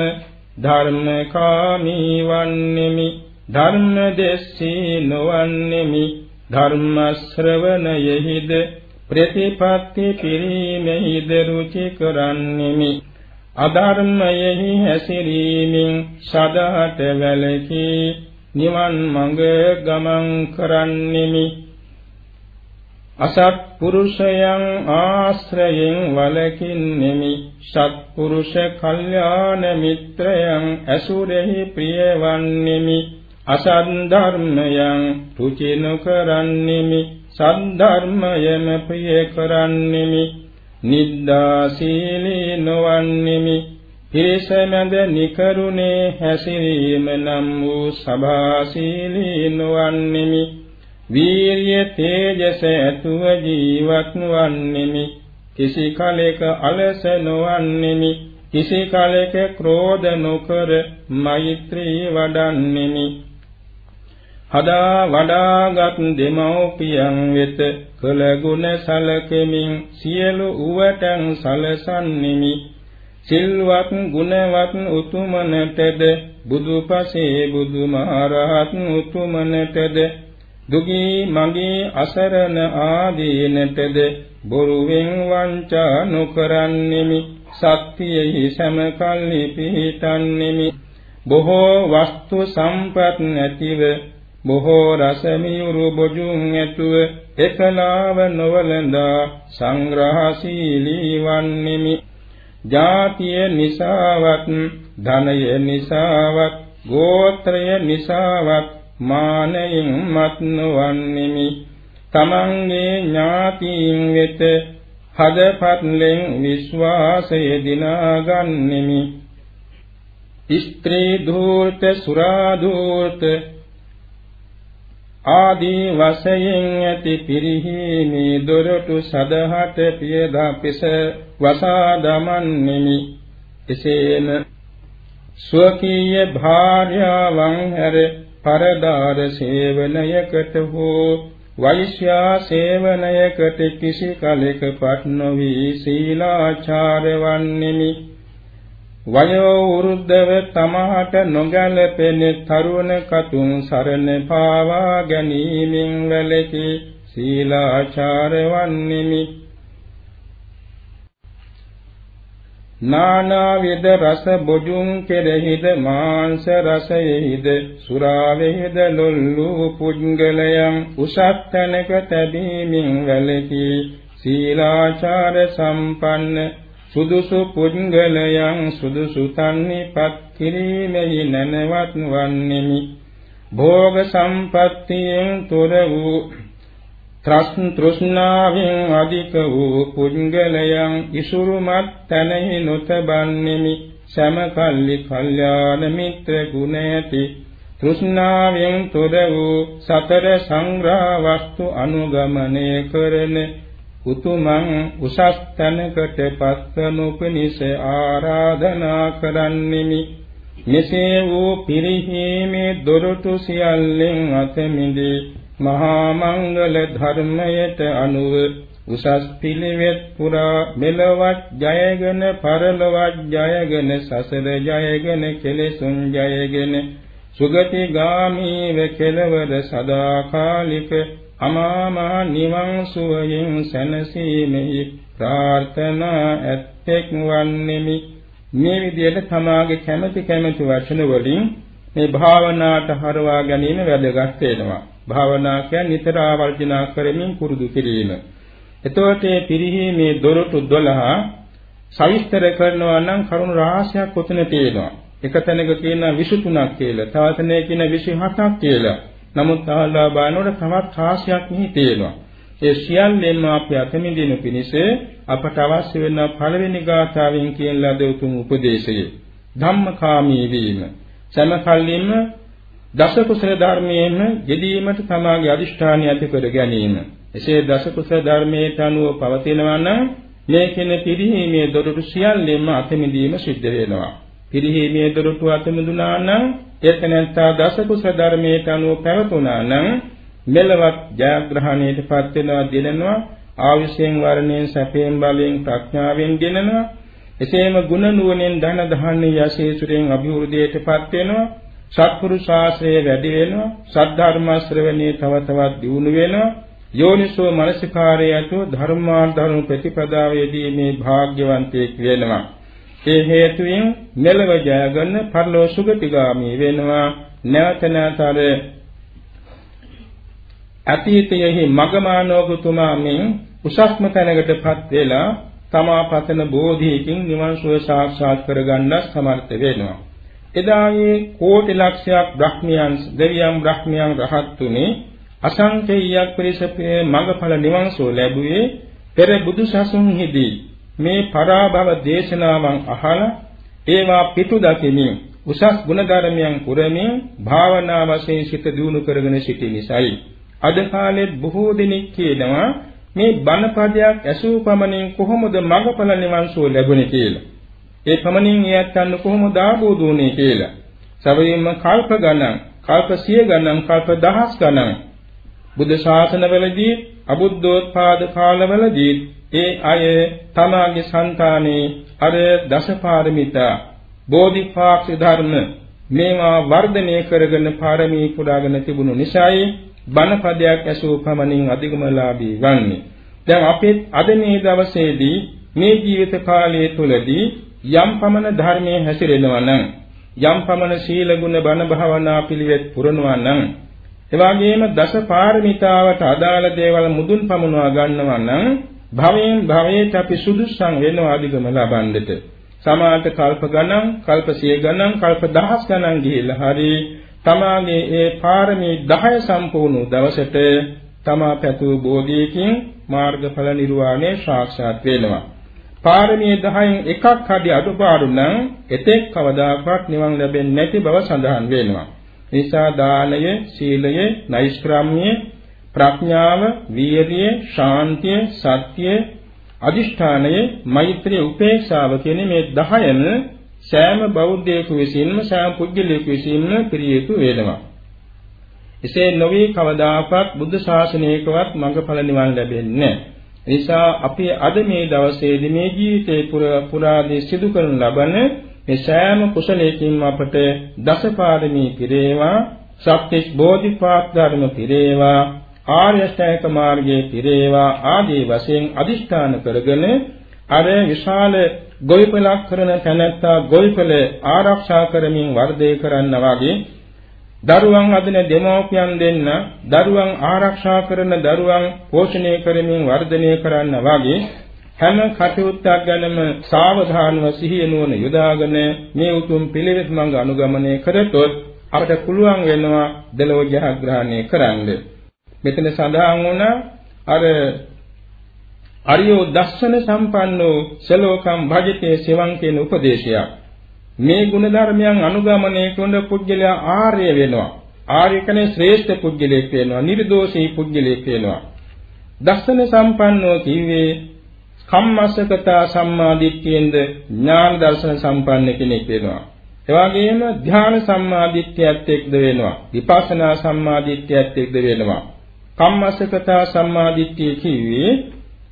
ධර්මකාමී වන්නෙමි ධර්ම දෙස්සී නොවන්නෙමි ධර්ම ශ්‍රවණයෙහිද ප්‍රතිපත්ති පිරීමෙහිද රුචි කරන්නෙමි. අධර්මයෙහි හැසිරීමෙන් සදාට වැළකී නිවන් මඟ ගමන් කරන්නෙමි. අසත්පුරුෂයන් ආශ්‍රයෙන් වලකින්නෙමි සත්පුරුෂ කල්යාණ මිත්‍රයන් ඇසුරෙහි ප්‍රියවන්නෙමි. අසත් ධර්මයන් රුචි නොකරන්නෙමි. සද්ධර්මයම ප්‍රිය කරන්නෙමි. නිද්දා සීලී නොවන්නෙමි. පිරිස මැද නිකරුණේ හැසිරීම නම් වූ සභාශීලී නොවන්නෙමි. වීර්ය තේජස ඇතුව ජීවත් වන්නෙමි කිසි කලෙක අලස නොවන්නෙමි. කිසි කලෙක ක්‍රෝධ නොකර මෛත්‍රී වඩන්නෙමි. හදා වඩාගත් දෙමව්පියන් වෙත කළ ගුණ සලකෙමින් සියලු උවටන් සලසන්නෙමි. සිල්වත් ගුණවත් උතුමනටද බුදුපසේ බුදුමහරහත් උතුමනටද දුගී මගේ අසරණ ආදීනටද බොරුවෙන් වංචා නොකරන්නෙමි. සත්‍යයෙහි සමකල්හි පිහිටන්නෙමි. බොහෝ වස්තු සම්පත් නැතිව බොහෝ රසමියුරු බොජුන් ඇතුව එකලාව නොවලඳා සංග්‍රහශීලී වන්නෙමි. ජාතිය නිසාවත් ධනය නිසාවත් ගෝත්‍රය නිසාවත් මානයෙන් මත් නොවන්නෙමි. තමන්ගේ ඥාතීන් වෙත හදපත්ලෙන් විශ්වාසය දිනාගන්නෙමි. ස්ත්‍රී ධූර්ත සුරා ධූර්ත ආදී වශයෙන් ඇති පිරිහීමේ දොරටු සදහට පියදාපිස වසා දමන්නෙමි එසේම ස්වකීය භාර්යාවන් හැර පරදාර සේවනයකට හෝ වෛශ්‍යා සේවනයකට කිසි කලෙක පත් නොවි සීලාචාර වන්නෙමි වයෝ වෘද්ධව තමහට නොගැලපෙන තරුණ කතුන් සරණ පාවා ගැනීමෙන් වැළකී සීලාචාර වන්නෙමි. නානා විද රස බොජුන් කෙරෙහිද මාංශ රසයෙහිද සුරාවෙහිද ලොල්ලු පුද්ගලයන් උසත් තැනක තැබීමෙන් වැළකී සීලාචාර සම්පන්න සුදුසු පුද්ගලයන් සුදුසු තන්හිපත් කිරීමෙහි නැනවත් වන්නෙමි. භෝග සම්පත්තියෙන් තොර වූ ත්‍රස්න් තෘෂ්ණාවෙන් අධික වූ පුංගලයන් ඉසුරුමත් තනෙහි නොතබන්නෙමි. සමකල්ලි කල්යාණ මිත්‍ර ගුණ ඇති තෘෂ්ණාවෙන් තොර වූ සතර සංග්‍රහ වස්තු අනුගමනය කරන උතුමන් උසස් තැනකට පත්වනු පිණිස ආරාධනා කරන්නෙමි. මෙසේ වූ පිරිහීමේ දොරටු සියල්ලෙන් අත මිදී මහා මංගල ධර්මයට අනුව උසස් පිළිවෙත් පුරා මෙලවත් ජයගෙන පරලොවත් ජයගෙන සසර ජයගෙන කෙලෙසුන් ජයගෙන සුගතිගාමීව කෙලවර සදාකාලික අමාමා නිවන් සුවයෙන් සැනසීමෙහි ප්‍රාර්ථනා ඇත්තෙක් වන්නෙමි. මේ විදිහට තමාගේ කැමැති කැමැති වචන වලින් මේ භාවනාවට හරවා ගැනීම වැදගත් වෙනවා. භාවනා කියන්නේ නිතර ආවර්ජනා කරමින් පුරුදු කිරීම. එතකොට මේ පිරිහීමේ දොරටු 12 සවිස්තර කරනවා නම් කරුණු රාශියක් උතන තියෙනවා. එක තැනක කියනවා 23ක් කියලා තව තැනක කියනවා 27ක් කියලා. නමුත් අහලා බලනකොට තවත් රාශියක් මෙහි තියෙනවා. ඒ සියල්ලෙන්ම අපි අතමිදින පිණිස අපට අවශ්‍ය වෙන පළවෙනි ගාථාවෙන් කියන ලද උතුම් උපදේශය ධම්මකාමී වීම. සමකල්ලින්ම දස කුසල ධර්මයෙන් යෙදීමට තමාගේ අදිෂ්ඨානය ඇති කර ගැනීම. එසේ දස කුසල ධර්මයට අනුව පවතිනවා නම් මේ කෙන පිරිහීමේ දොරටු සියල්ලෙන්ම අතමිදීම සිද්ධ වෙනවා. පිරිහීමේ දොරටු අතමිදුනා නම් ඒතනත්තා දස කුසල ධර්මයට අනුව පැවතුනා නම් මෙලවත් ජයග්‍රහණයටපත් වෙනවා දිනනවා ආවිෂයෙන් වර්ණයෙන් සැපයෙන් බලයෙන් ප්‍රඥාවෙන් දිනනවා. එසේම ගුණ නුවණෙන් ධන දහන්නේ යසීසුරෙන් අභිවෘද්ධියටපත් වෙනවා. සත්පුරුෂ ශාස්ත්‍රය වැඩි වෙනවා. සද්ධර්ම ශ්‍රවණේ තව තවත් දියුණු වෙනවා. යෝනිසෝ මනසිකාරයතු ධර්මාර්ධන ප්‍රතිපදාවේදී මේ භාග්‍යවන්තයෙක් වෙනවා. ඒ හේතුවෙන් මෙලව ජයගන්න පරලෝ සුගතිගාමී වෙනවා නැවත නැතර අතීතයේ මගමානෝගතුමා මෙන් උසස්ම තැනකටපත් වෙලා තමා පතන බෝධියකින් නිවන් සුව සාක්ෂාත් කරගන්න සමර්ථ වෙනවා. එදායේ කෝටි ලක්ෂයක් බ්‍රහ්මියන් දෙවියන් බ්‍රහ්මියන් රහත්තුනේ අසංකේයයක් පිරිසපේ මඟඵල නිවන් සුව ලැබුවේ පෙර බුදු සසුන්හිදී මේ පරාභව දේශනාවන් අහලා ඒවා පිටු දකිමින් උසස් ගුණධර්මයන් පුරමින් භාවනා වශයෙන් සිත දියුණු කරගෙන සිටි නිසායි අද කාලෙත් බොහෝ දෙනෙක් කියනවා මේ බණපදයක් ඇසූ පමණින් කොහොමද මඟඵල නිවන් සුව ලැබුණේ කියලා. ඒ පමණින් එයත්න්න කොහොමද ආબોධ වුනේ කියලා. සැබවින්ම කල්ප ගණන්, කල්ප සිය ගණන්, කල්ප දහස් ගණන් බුද්ධ ශාසනවලදී අබුද්ධෝත්පාද කාලවලදී ඒ අය තමාගේ సంతානේ අර දසපාරමිතා බෝධිපාක්ෂි ධර්ම මේවා වර්ධනය කරගෙන පාරමී පුරාගෙන තිබුණු නිසායි බණපදයක් ඇසූ පමණින් අධිගමලාභී වන්නේ. දැන් අපේ අද මේ දවසේදී මේ ජීවිත කාලය තුළදී යම් පමණ ධර්මයේ හැසිරෙනවා නම් යම් පමණ සීල ගුණ බණ භාවනා පිළිවෙත් පුරනවා නම් එවාගෙම දස පාරමිතාවට අදාළ දේවල් මුදුන් පමුණවා ගන්නවා නම් භවයෙන් භවයට අපි සුදුසුසන් වෙනවා අධිගම ලබන්නට. සමාත කල්ප ගණන්, කල්ප සිය ගණන්, කල්ප දහස් ගණන් ගිහිල්ලා හරි තමාගේ ඒ පාරමී 10 සම්පූර්ණ දවසට තමා පැතුූ බෝධියකින් මාර්ගඵල නිර්වාණය සාක්ෂාත් වෙනවා. පාරමී 10න් එකක් හරි අඩුපාඩු නම් එතෙක් කවදාකවත් නිවන් ලැබෙන්නේ නැති බව සඳහන් වෙනවා. නිසා දානය, සීලය, නෛෂ්ක්‍රම්‍ය, ප්‍රඥාව, වීරිය, ශාන්තිය, සත්‍ය, අදිෂ්ඨානය, මෛත්‍රිය, උපේක්ෂාව කියන මේ 10ම සෑම බෞද්ධයෙකු විසින්ම සෑම පුද්ගලයෙකු විසින්ම පිළිය යුතු වේදවා. එසේ නොවේ කවදාකවත් බුද්ධ ශාසනයකවත් මඟඵල නිවන් ලැබෙන්නේ නැහැ. නිසා අපි අද මේ දවසේදී මේ ජීවිතේ පුරාදී සිදු කරන ලබන මේ සෑම කුසලයකින් අපට දසපාරමී පිරේවා, සත්‍විස් බෝධිපාක් ධර්ම පිරේවා, ආර්ය ශ්‍රේෂ්ඨ මාර්ගයේ පිරේවා ආදී වශයෙන් අදිෂ්ඨාන කරගෙන අර විශාල ගොවිපලක් කරන තැනැත්තා ගොවිපල ආරක්ෂා කරමින් වර්ධය කරන්න වගේ දරුවන් අදින දෙමෝපියන් දෙන්න දරුවන් ආරක්ෂා කරන දරුවන් පෝෂණය කරමින් වර්ධනය කරන්න වගේ හැම කටයුත්තක් ගැනම සාවධානව සිහිය නුවණ යොදාගෙන මේ උතුම් පිළිවෙත් මඟ අනුගමනය කරතොත් අපට පුළුවන් වෙනවා දලෝ ජයග්‍රහණය කරන්න. මෙතන සඳහන් වුණා අර අරියෝ දස්සන සම්පන්නෝ සලෝකම් භජිතේ සිවං කියන උපදේශයක්. මේ ගුණ ධර්මයන් අනුගමනය කරන පුජ්‍යලයා ආර්ය වෙනවා. ආර්ය කියන්නේ ශ්‍රේෂ්ඨ පුජ්‍යලයක් වෙනවා. නිර්දෝෂී පුජ්‍යලයක් වෙනවා. දස්සන සම්පන්නෝ කිව්වේ කම්මස්සකතා සම්මාදිට්ඨියෙන්ද ඥාන දර්ශන සම්පන්න කෙනෙක් වෙනවා. එවාගෙම ධ්‍යාන සම්මාදිට්ඨියත් එක්ද වෙනවා. විපස්සනා සම්මාදිට්ඨියත් එක්ද වෙනවා. කම්මස්සකතා සම්මාදිට්ඨිය කිව්වේ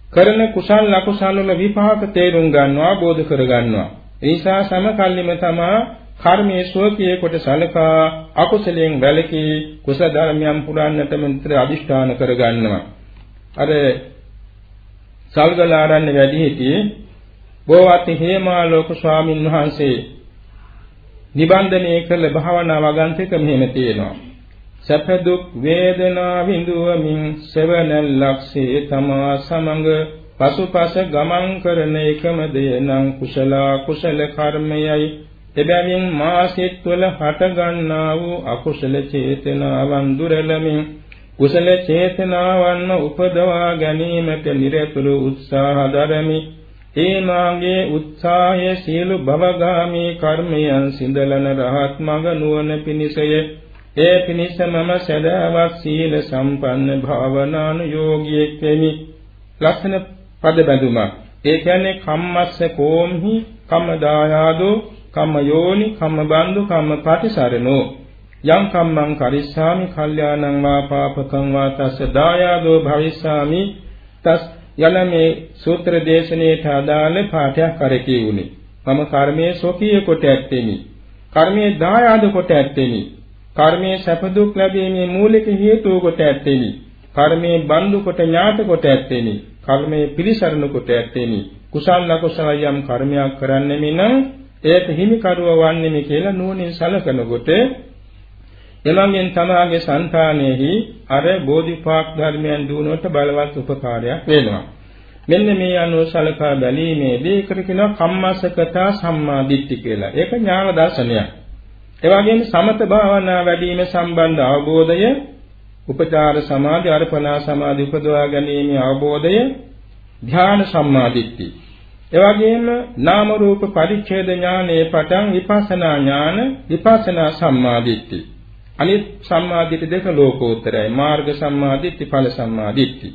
කරන කුසල් අකුසල් වල විපාක තේරුම් ගන්නවා, බෝධ කර ගන්නවා. ඒ නිසා සමකල්ලිම තමා කර්මයේ සෝකයේ කොට සලකා අකුසලයෙන් වැළකී කුසල ධර්මයන් පුරන්නට මන්ත්‍ර අදිෂ්ඨාන කර ගන්නවා. අර සල්ගලාරන්නේ වැඩි හිටියේ බෝවති හේමාලෝක ස්වාමින් වහන්සේ නිබන්ධනය කළ භාවනා වගන්තික මෙහෙම තියෙනවා. සැප දුක් වේදනා විඳුවමින් සෙවන ලක්ෂේ තමා සමඟ පසුපස ගමන් කරන එකම දේ නම් කුසල කුසල කර්මයයි එබැවින් මාසිත වල හට ගන්නා වූ අකුසල චේතනාවන් දුරලමින් කුසල චේතනාවන් උපදවා ගැනීමට නිරතුරු උත්සාහ දරමි. ඒ මාගේ උත්සාහය සියලු භවගාමී කර්මයන් සිඳලන රහත් මඟ නුවණ පිණිසය. ඒ පිණිස මම සදාවක් සීල සම්පන්න භාවනානුයෝගියෙක් වෙමි. ලක්ෂණ පද බැඳුමක්. ඒ කියන්නේ කම්මස්ස කෝම්හි කම්ම දායාදෝ කම්ම යෝනි කම්ම බන්දු කම්ම පටිසරණෝ යම් කම්මං කරිස්සාමි කල්යාණං වා පාපකං වා තස්ස දායාදෝ භවිස්සාමි තස් යන මේ සූත්‍ර දේශනාවට අදාළ පාඨයක් කරකී වුනි. මම කර්මයේ සොකීය කොට ඇත්තෙමි. කර්මයේ දායාද කොට ඇත්තෙමි. කර්මයේ සැප දුක් ලැබීමේ මූලික හේතුව කොට ඇත්තෙමි. කර්මයේ බඳු කොට ඥාත කොට ඇත්තෙමි. කර්මයේ පිළිසරණ කොට ඇත්තෙමි. කුසල් අකුසල යම් කර්මයක් කරන්නෙමි නම් ඒට හිමිකරුව වන්නේමි කියලා නුවණින් සලකනකොට එළඹෙන් තමාගේ సంతානෙහි අර බෝධිපාක් ධර්මයන් දුණුවට බලවත් උපකාරයක් වෙනවා. මෙන්න මේ අනුව සලකා බැලීමේදී ඒකට කියනවා කම්මස්සකතා සම්මාදිට්ඨි කියලා. ඒක ඥාන දර්ශනයක්. ඒ වගේම සමත භාවනා වැඩිම සම්බන්ධ අවබෝධය උපචාර සමාධි අර්පණා සමාධි උපදවා ගැනීමේ අවබෝධය ධ්‍යාන සම්මාදිට්ඨි. ඒ වගේම නාම රූප පරිච්ඡේද ඥානයේ පටන් විපස්සනා ඥාන විපස්සනා සම්මාදිට්ඨි. අනිත් සම්මාදිට්ඨි දෙක ලෝකෝත්තරයි. මාර්ග සම්මාදිට්ඨි ඵල සම්මාදිට්ඨි.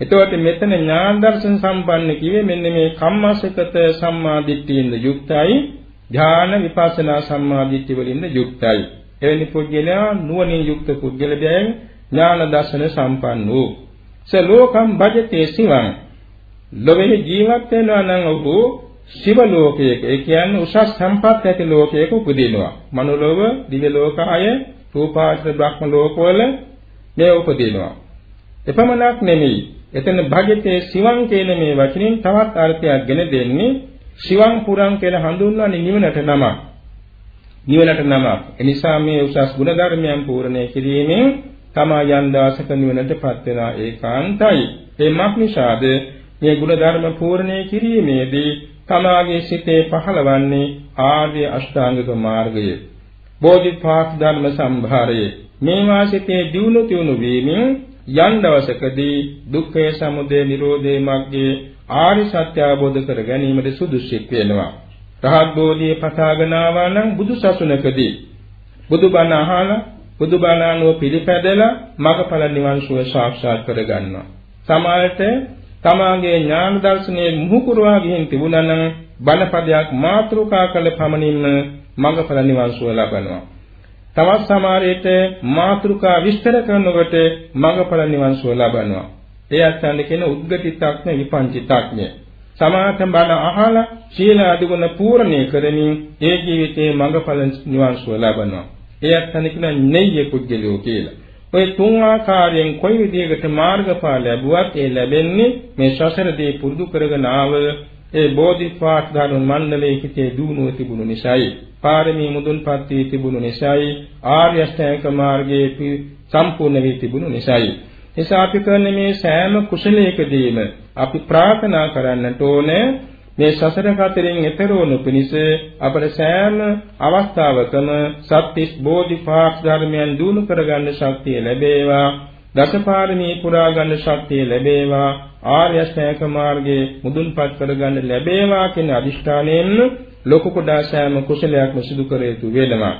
එතකොට මෙතන ඥාන දර්ශන සම්පන්න කිව්වේ මෙන්න මේ කම්මසකත සම්මාදිට්ඨියෙන්ද යුක්තයි. ධ්‍යාන විපස්සනා සම්මාදිට්ඨි වලින්ද යුක්තයි. එවැනි පුද්ගලයා නුවණින් යුක්ත පුද්ගලයන් ඥාන දර්ශන සම්පන්න වූ. සලෝකම් භජතේ සිවං ලොවේ ජීවත් වෙනවා නම් ඔහු ශිව ලෝකයක ඒ කියන්නේ උසස් සම්පත් ඇති ලෝකයක උපදිනවා. මනුලෝක, දිව්‍ය ලෝකය, රූපාවචර බ්‍රහ්ම ලෝකවල මේ උපදිනවා. එපමණක් නෙමෙයි. එතන භගිතේ සිවං කියන මේ වචنين තවත් අර්ථයක් ගෙන දෙන්නේ සිවං පුරං කියලා හඳුන්වන්නේ නිවනට නම. නිවනට නම. එනිසා මේ උසස් ගුණ ධර්මයන් පූර්ණේ කිරීමෙන් තමා යන් දාසක නිවනටපත් වෙනා ඒකාන්තයි. එමක් නිසාද මේ ගුණ ධර්ම පූර්ණේ කිරීමේදී තමාගේ සිතේ පහළවන්නේ ආර්ය අෂ්ටාංගික මාර්ගය. බෝධිපාක් ධර්ම සම්භාරය. මේ වාසිතේ දියුණු තියුණු වීමෙන් යම් දවසකදී දුක්ඛය සමුදය නිරෝධය මග්ගේ ආරි සත්‍ය අවබෝධ කර ගැනීමට සුදුසුක් වෙනවා. රහත් බෝධිය පතාගෙන ආවා නම් බුදු සසුනකදී බුදුබණ අහලා බුදුබණ අනුව පිළිපැදලා මගඵල නිවන් සුව සාක්ෂාත් කර ගන්නවා. සමාලට තමාගේ ඥාන දර්ශනයේ මුහුකුරවා ගිහින් තිබුණා නම් බණපදයක් මාත්‍රිකා කළ පමණින්ම මඟඵල නිවන් සුව ලබනවා. තවත් සමහරෙට මාත්‍රිකා විස්තර කරනකොට මඟඵල නිවන් සුව ලබනවා. ඒ අත්යන් කියන උද්ගතිතක්ඥ විපංචිතක්ඥ. සමාත බණ අහලා සීල අධිගුණ පූර්ණේ කරමින් ඒ ජීවිතේ මඟඵල නිවන් සුව ලබනවා. ඒ අත්යන් කියන නෙය්‍ය කුජ්ජලියෝ කියලා. ඔය තුන් ආකාරයෙන් කොයි විදිහකට මාර්ගඵල ලැබුවත් ඒ ලැබෙන්නේ මේ සසරදී පුරුදු කරගෙන ආව ඒ බෝධිපාක් ධර්ම මණ්ඩලයේ හිතේ දුණුව තිබුණු නිසායි. පාරමී මුදුන්පත් වී තිබුණු නිසායි. ආර්ය අෂ්ටාංග මාර්ගයේ සම්පූර්ණ වී තිබුණු නිසායි. එසා අපි කරන මේ සෑම කුසලයකදීම අපි ප්‍රාර්ථනා කරන්නට ඕනේ මේ සසර කතරින් එතර වනු පිණිස අපට සෑම අවස්ථාවකම සත්‍තිස් බෝධිපාක් ධර්මයන් දිනු කරගන්න ශක්තිය ලැබේවා. දසපාරමී පුරා ගන්න ශක්තිය ලැබේවා. ආර්ය අෂ්ටාංග මාර්ගයේ මුදුන්පත් කරගන්න ලැබේවා කියන අදිෂ්ඨානයෙන් ලොකු කුඩා සෑම කුසලයක්ම සිදු කර යුතු වෙනවා.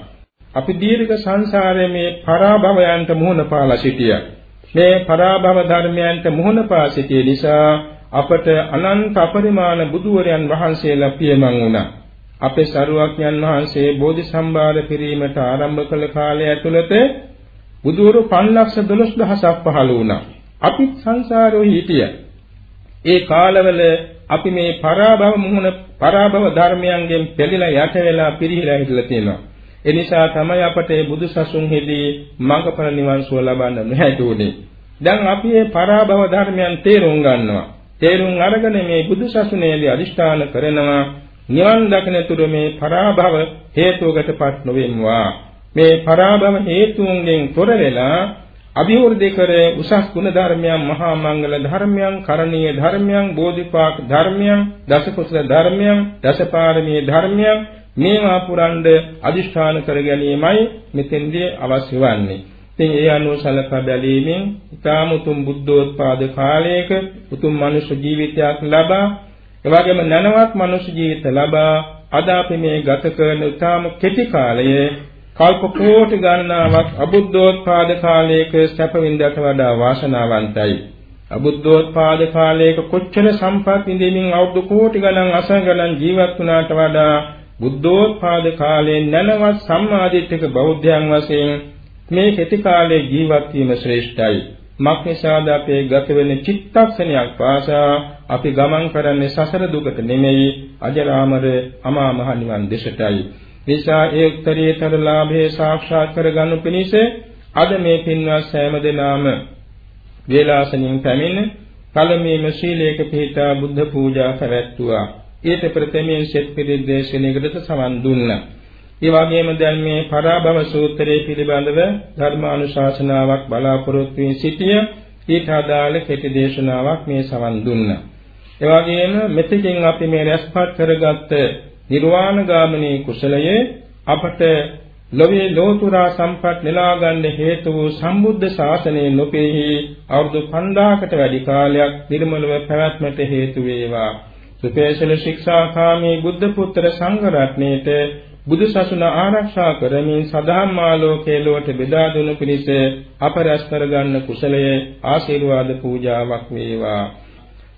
අපි දීර්ඝ සංසාරයේ මේ පරාභවයන්ට මුහුණ පාලා සිටියා. මේ පරාභව ධර්මයන්ට මුහුණ පා සිටිය නිසා අපට අනන්ත අපරිමාණ බුදුවරයන් වහන්සේලා පියමන් වුණා. අපේ සරුවක්ඥන් වහන්සේ බෝධි සම්භාර කිරීමට ආරම්භ කළ කාලය ඇතුළත බුදුවරු 512000ක් පහළ වුණා. අපි සංසාරේ හිටියා. ඒ කාලවල අපි මේ පරාභව මුහුණ පරාභව ධර්මයන්ගෙන් පෙළලා යට වෙලා පිරිහිලා හිටලා තියෙනවා. ඒ නිසා තමයි අපට මේ බුදු සසුන්ෙහිදී මඟඵල නිවන් සුව ලබන්න නොහැටුනේ. දැන් අපි මේ පරාභව ධර්මයන් තේරුම් ගන්නවා. තේරුම් අරගෙන මේ බුදු සසුනේදී අදිෂ්ඨාන කරනවා නිවන් දකිනතුරු මේ පරාභව හේතුවකටපත් නොවෙම්වා. මේ පරාභව හේතුන්ගෙන් තොර වෙලා අභිවෘද්ධි කර උසස් ගුණ ධර්මයන් මහා මංගල ධර්මයන් කරණීය ධර්මයන් බෝධිපාක් ධර්මයන් දසකුසල ධර්මයන් දසපාරමී ධර්මයන් මේවා පුරන්ඩ අදිෂ්ඨාන කර ගැනීමයි මෙතෙන්දී අවශ්‍ය වන්නේ. ඉතින් ඒ අනුව සලකා බැලීමෙන් ඊටාම උතුම් බුද්ධෝත්පාද කාලයක උතුම් මනුෂ්‍ය ජීවිතයක් ලබා එවැගේම නැනවත් මනුෂ්‍ය ජීවිත ලබා අද අපි මේ ගත කරන ඊටාම කෙටි කාලයේ කල්ප කෝටි ගණනාවක් අබුද්ධෝත්පාද කාලයක සැප විඳට වඩා වාසනාවන්තයි. අබුද්ධෝත්පාද කාලයක කොච්චර සම්පත් විඳින්මින් අවුරුදු කෝටි ගණන් අසං ගණන් ජීවත් වුණාට වඩා බුද්ධෝත්පාද කාලයේ නැනවත් සම්මාදිට්ඨික බෞද්ධයන් වශයෙන් මේ කෙටි කාලයේ ජීවත් වීම ශ්‍රේෂ්ඨයි. මක්නිසාද අපේ ගත වෙන චිත්තක්ෂණයක් පාසා අපි ගමන් කරන්නේ සසර දුකට නෙමෙයි අජරාමර අමා මහ නිවන් දෙසටයි. නිසා ඒ උත්තරීතර ලාභයේ සාක්ෂාත් කරගනු පිණිස අද මේ පින්වත් සෑම දෙනාම වේලාසනින් පැමිණ පළමුවෙන්ම ශීලයක පිහිටා බුද්ධ පූජා පැවැත්තුවා. ඊට ප්‍රථමයෙන් සෙත් පිළිද දේශනාවකට සමන් දුන්නා. ඒ වගේම දැන් මේ පරාභව සූත්‍රයේ පිළිබඳව ධර්මානුශාසනාවක් බලාපොරොත්තු වී සිටිය ඊට අදාළ කෙටි දේශනාවක් මේ සමන් දුන්නා. ඒ වගේම මෙතකින් අපි මේ රැස්පත් කරගත්ත නිර්වාණ ගාමිනී කුසලයේ අපට ලෝකේ ලෝතුරා සම්පත් නෙලා ගන්න හේතු වූ සම්බුද්ධ ශාසනයේ නොපෙහි අවුරුදු 5000කට වැඩි කාලයක් නිර්මලව පැවැත්මට හේතු වේවා. සුපේශල ශික්ෂාකාමී බුද්ධ පුත්‍ර සංඝ රත්නයේට බුදු සසුන ආරක්ෂා කරමින් සදාම් ආලෝකයේ ලොවට බෙදා දුණු පිණිස අප රැස් කරගන්න කුසලයේ ආශිර්වාද පූජාවක් වේවා.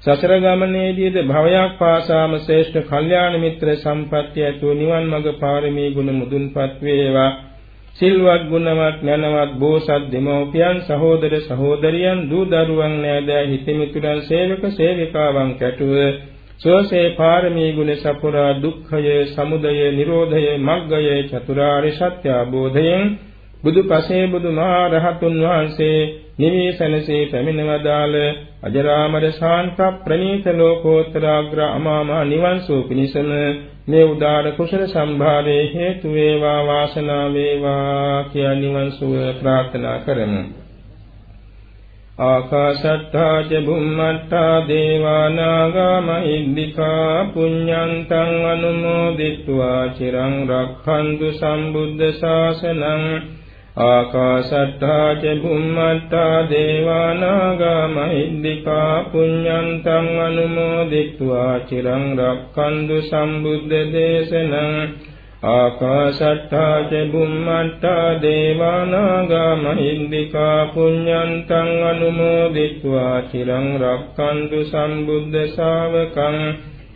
සසර ගමනේදීද භවයක් පාසාම ශ්‍රේෂ්ඨ කල්යාණ මිත්‍ර සම්පත්‍ය ඇතුව නිවන් මඟ පාරමී ගුණ මුදුන්පත් වේවා. සිල්වත් ගුණවත් ඥානවත් බෝසත් දෙමෝපියන් සහෝදර සහෝදරියන් දූ දරුවන් නෑදෑ හිතමිතුරන් සේවක සේවිකාවන් කැටුව. සෝසේ පාරමී ගුණ සපුරා දුක්ඛය සමුදය නිරෝධය මග්ගය චතුරාර්ය සත්‍ය අවබෝධයෙන් බුදු පසේ බුදු මහා රහතුන් වහන්සේ නිවේසනසේ පැමිණවදාල අජරාමර ශාන්ත ප්‍රණීත ලෝකෝත්තරාග්‍ර අමාමහ නිවන් සුව පිණිසම මේ උදාර කුසල සම්භාරයේ හේතු වේවා වාසනාව වේවා කියා නිවන් සුව ප්‍රාර්ථනා කරමු. ආකාශට්ටා ච බුම්මට්ටා දේවා නාග මහිද්దికා පුඤ්ඤන්තං අනුමෝදිත්වා. චිරං රක්ඛන්තු සම්බුද්ධ ශාසනං ආකාශත්තා ච බුම්මත්තා දේවානාගා මහිද්దికා පුඤ්ඤන්තං අනුමෝදිත්වා චිරං රක්ඛන්තු සම්බුද්ධ දේශනං ආකාශත්තා ච බුම්මත්තා දේවානාගා මහිද්దికා පුඤ්ඤන්තං අනුමෝදිත්වා චිරං රක්ඛන්තු සම්බුද්ධ ශාවකං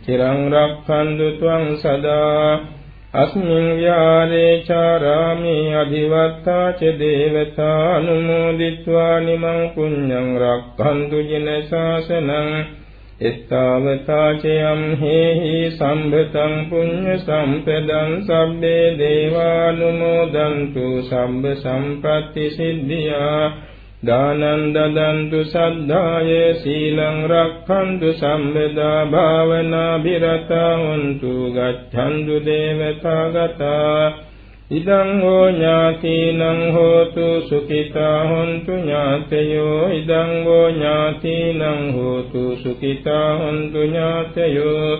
චිරං රක්ඛන්තු ත්වං සදා අස්මින් විහාරේ චාරාමේ අධිවත්තා ච දේවතා අනුමෝදිත්වා නිමං පුඤ්ඤං රක්ඛන්තු ජින ශාසනං එත්තාවතා චයම් හේහි සම්භතං පුඤ්ඤ සම්පදං සබ්බේ දේවානුමෝදන්තු සම්බ සම්පත්‍ති සිද්ධියා දානං දදන්තු සද්ධාය සීලං රක්ඛන්තු සම්බදා භාවනා බිරතා හොන්තු ගච්ඡන්තු දේවතා ගතා. ඉදං හෝ ඥාතිනං හෝතු සුඛිතා හොන්තු ඥාතයෝ. ඉදං හෝ ඥාතිනං හෝතු සුඛිතා හොන්තු ඥාතයෝ.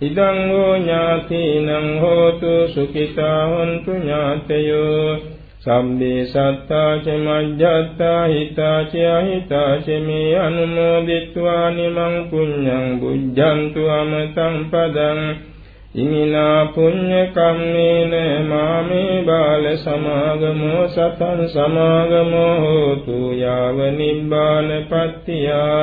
ඉදං හෝ ඥාතිනං හෝතු සුඛිතා හොන්තු ඥාතයෝ. සම්බේ සත්තා ච මජ්ජත්තා හිතා ච අහිතා ච මේ අනුමෝදිත්වා නිමං පුඤ්ඤං බුද්ධන්තු අමතං පදං ඉමිනා පුඤ්ඤ කම්මේන මාමේ බාල සමාගමෝ සතං සමාගමෝ හෝතු යාව නිබ්බාන පත්තියා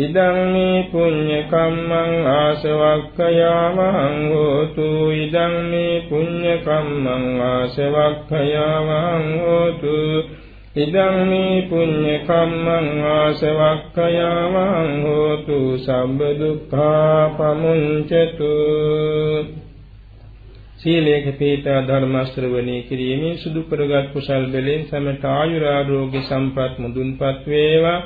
ඉදං මේ පුඤ්ඤ කම්මං ආසවක්ඛයාවං හෝතු ඉදං මේ පුඤ්ඤ කම්මං ආසවක්ඛයාවං හෝතු ඉදං මේ පුඤ්ඤ කම්මං ආසවක්ඛයාවං හෝතු සම්බ දුක්ඛා පමුංචතු සීලේක පීඨා ධර්ම ශ්‍රවණී කිරීමේ සුදු කරගත් කුසල් බැලෙන් සමට ආයුරාෝග්‍ය සම්පත් මුදුන්පත් වේවා.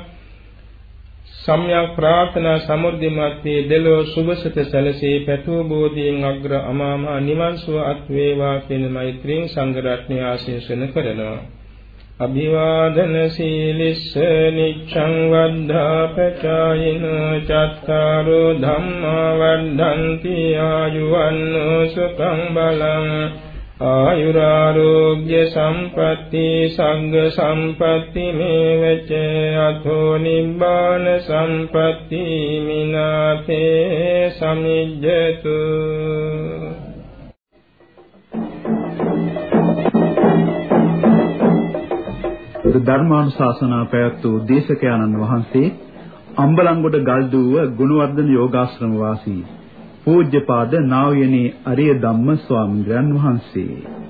සම්්‍යක් ප්‍රාර්ථනා සමුර්ධිමත් වේ දෙලෝ සුභසත සැලසේ පැතූ බෝධියෙන් අග්‍ර අමාම නිවන් සුව අත් වේවා කියන මෛත්‍රියෙන් සංඝ රත්නය ආශිර්වාද කරනවා. අභිවාදන සීලිස්ස නිච්ඡං වද්ධා පචායින චත්තාරෝ ධම්මා වද්ධන්ති ආයුවන්නෝ සුඛං බලං ආයුරාෝග්‍ය සම්පatti සංඝ සම්පatti මේවච අතෝ නිබ්බාන සම්පatti මිනාතේ සමිජ්ජතු. ධර්මානුශාසනා පැවැත් වූ දේශකයන්න් වහන්සේ අම්බලන්ගොඩ ගල්දුව ගුණවර්ධන යෝගාශ්‍රම වාසී. පූජ්‍යපාද නා වූනේ අරිය ධම්ම ස්වාමීන් වහන්සේ.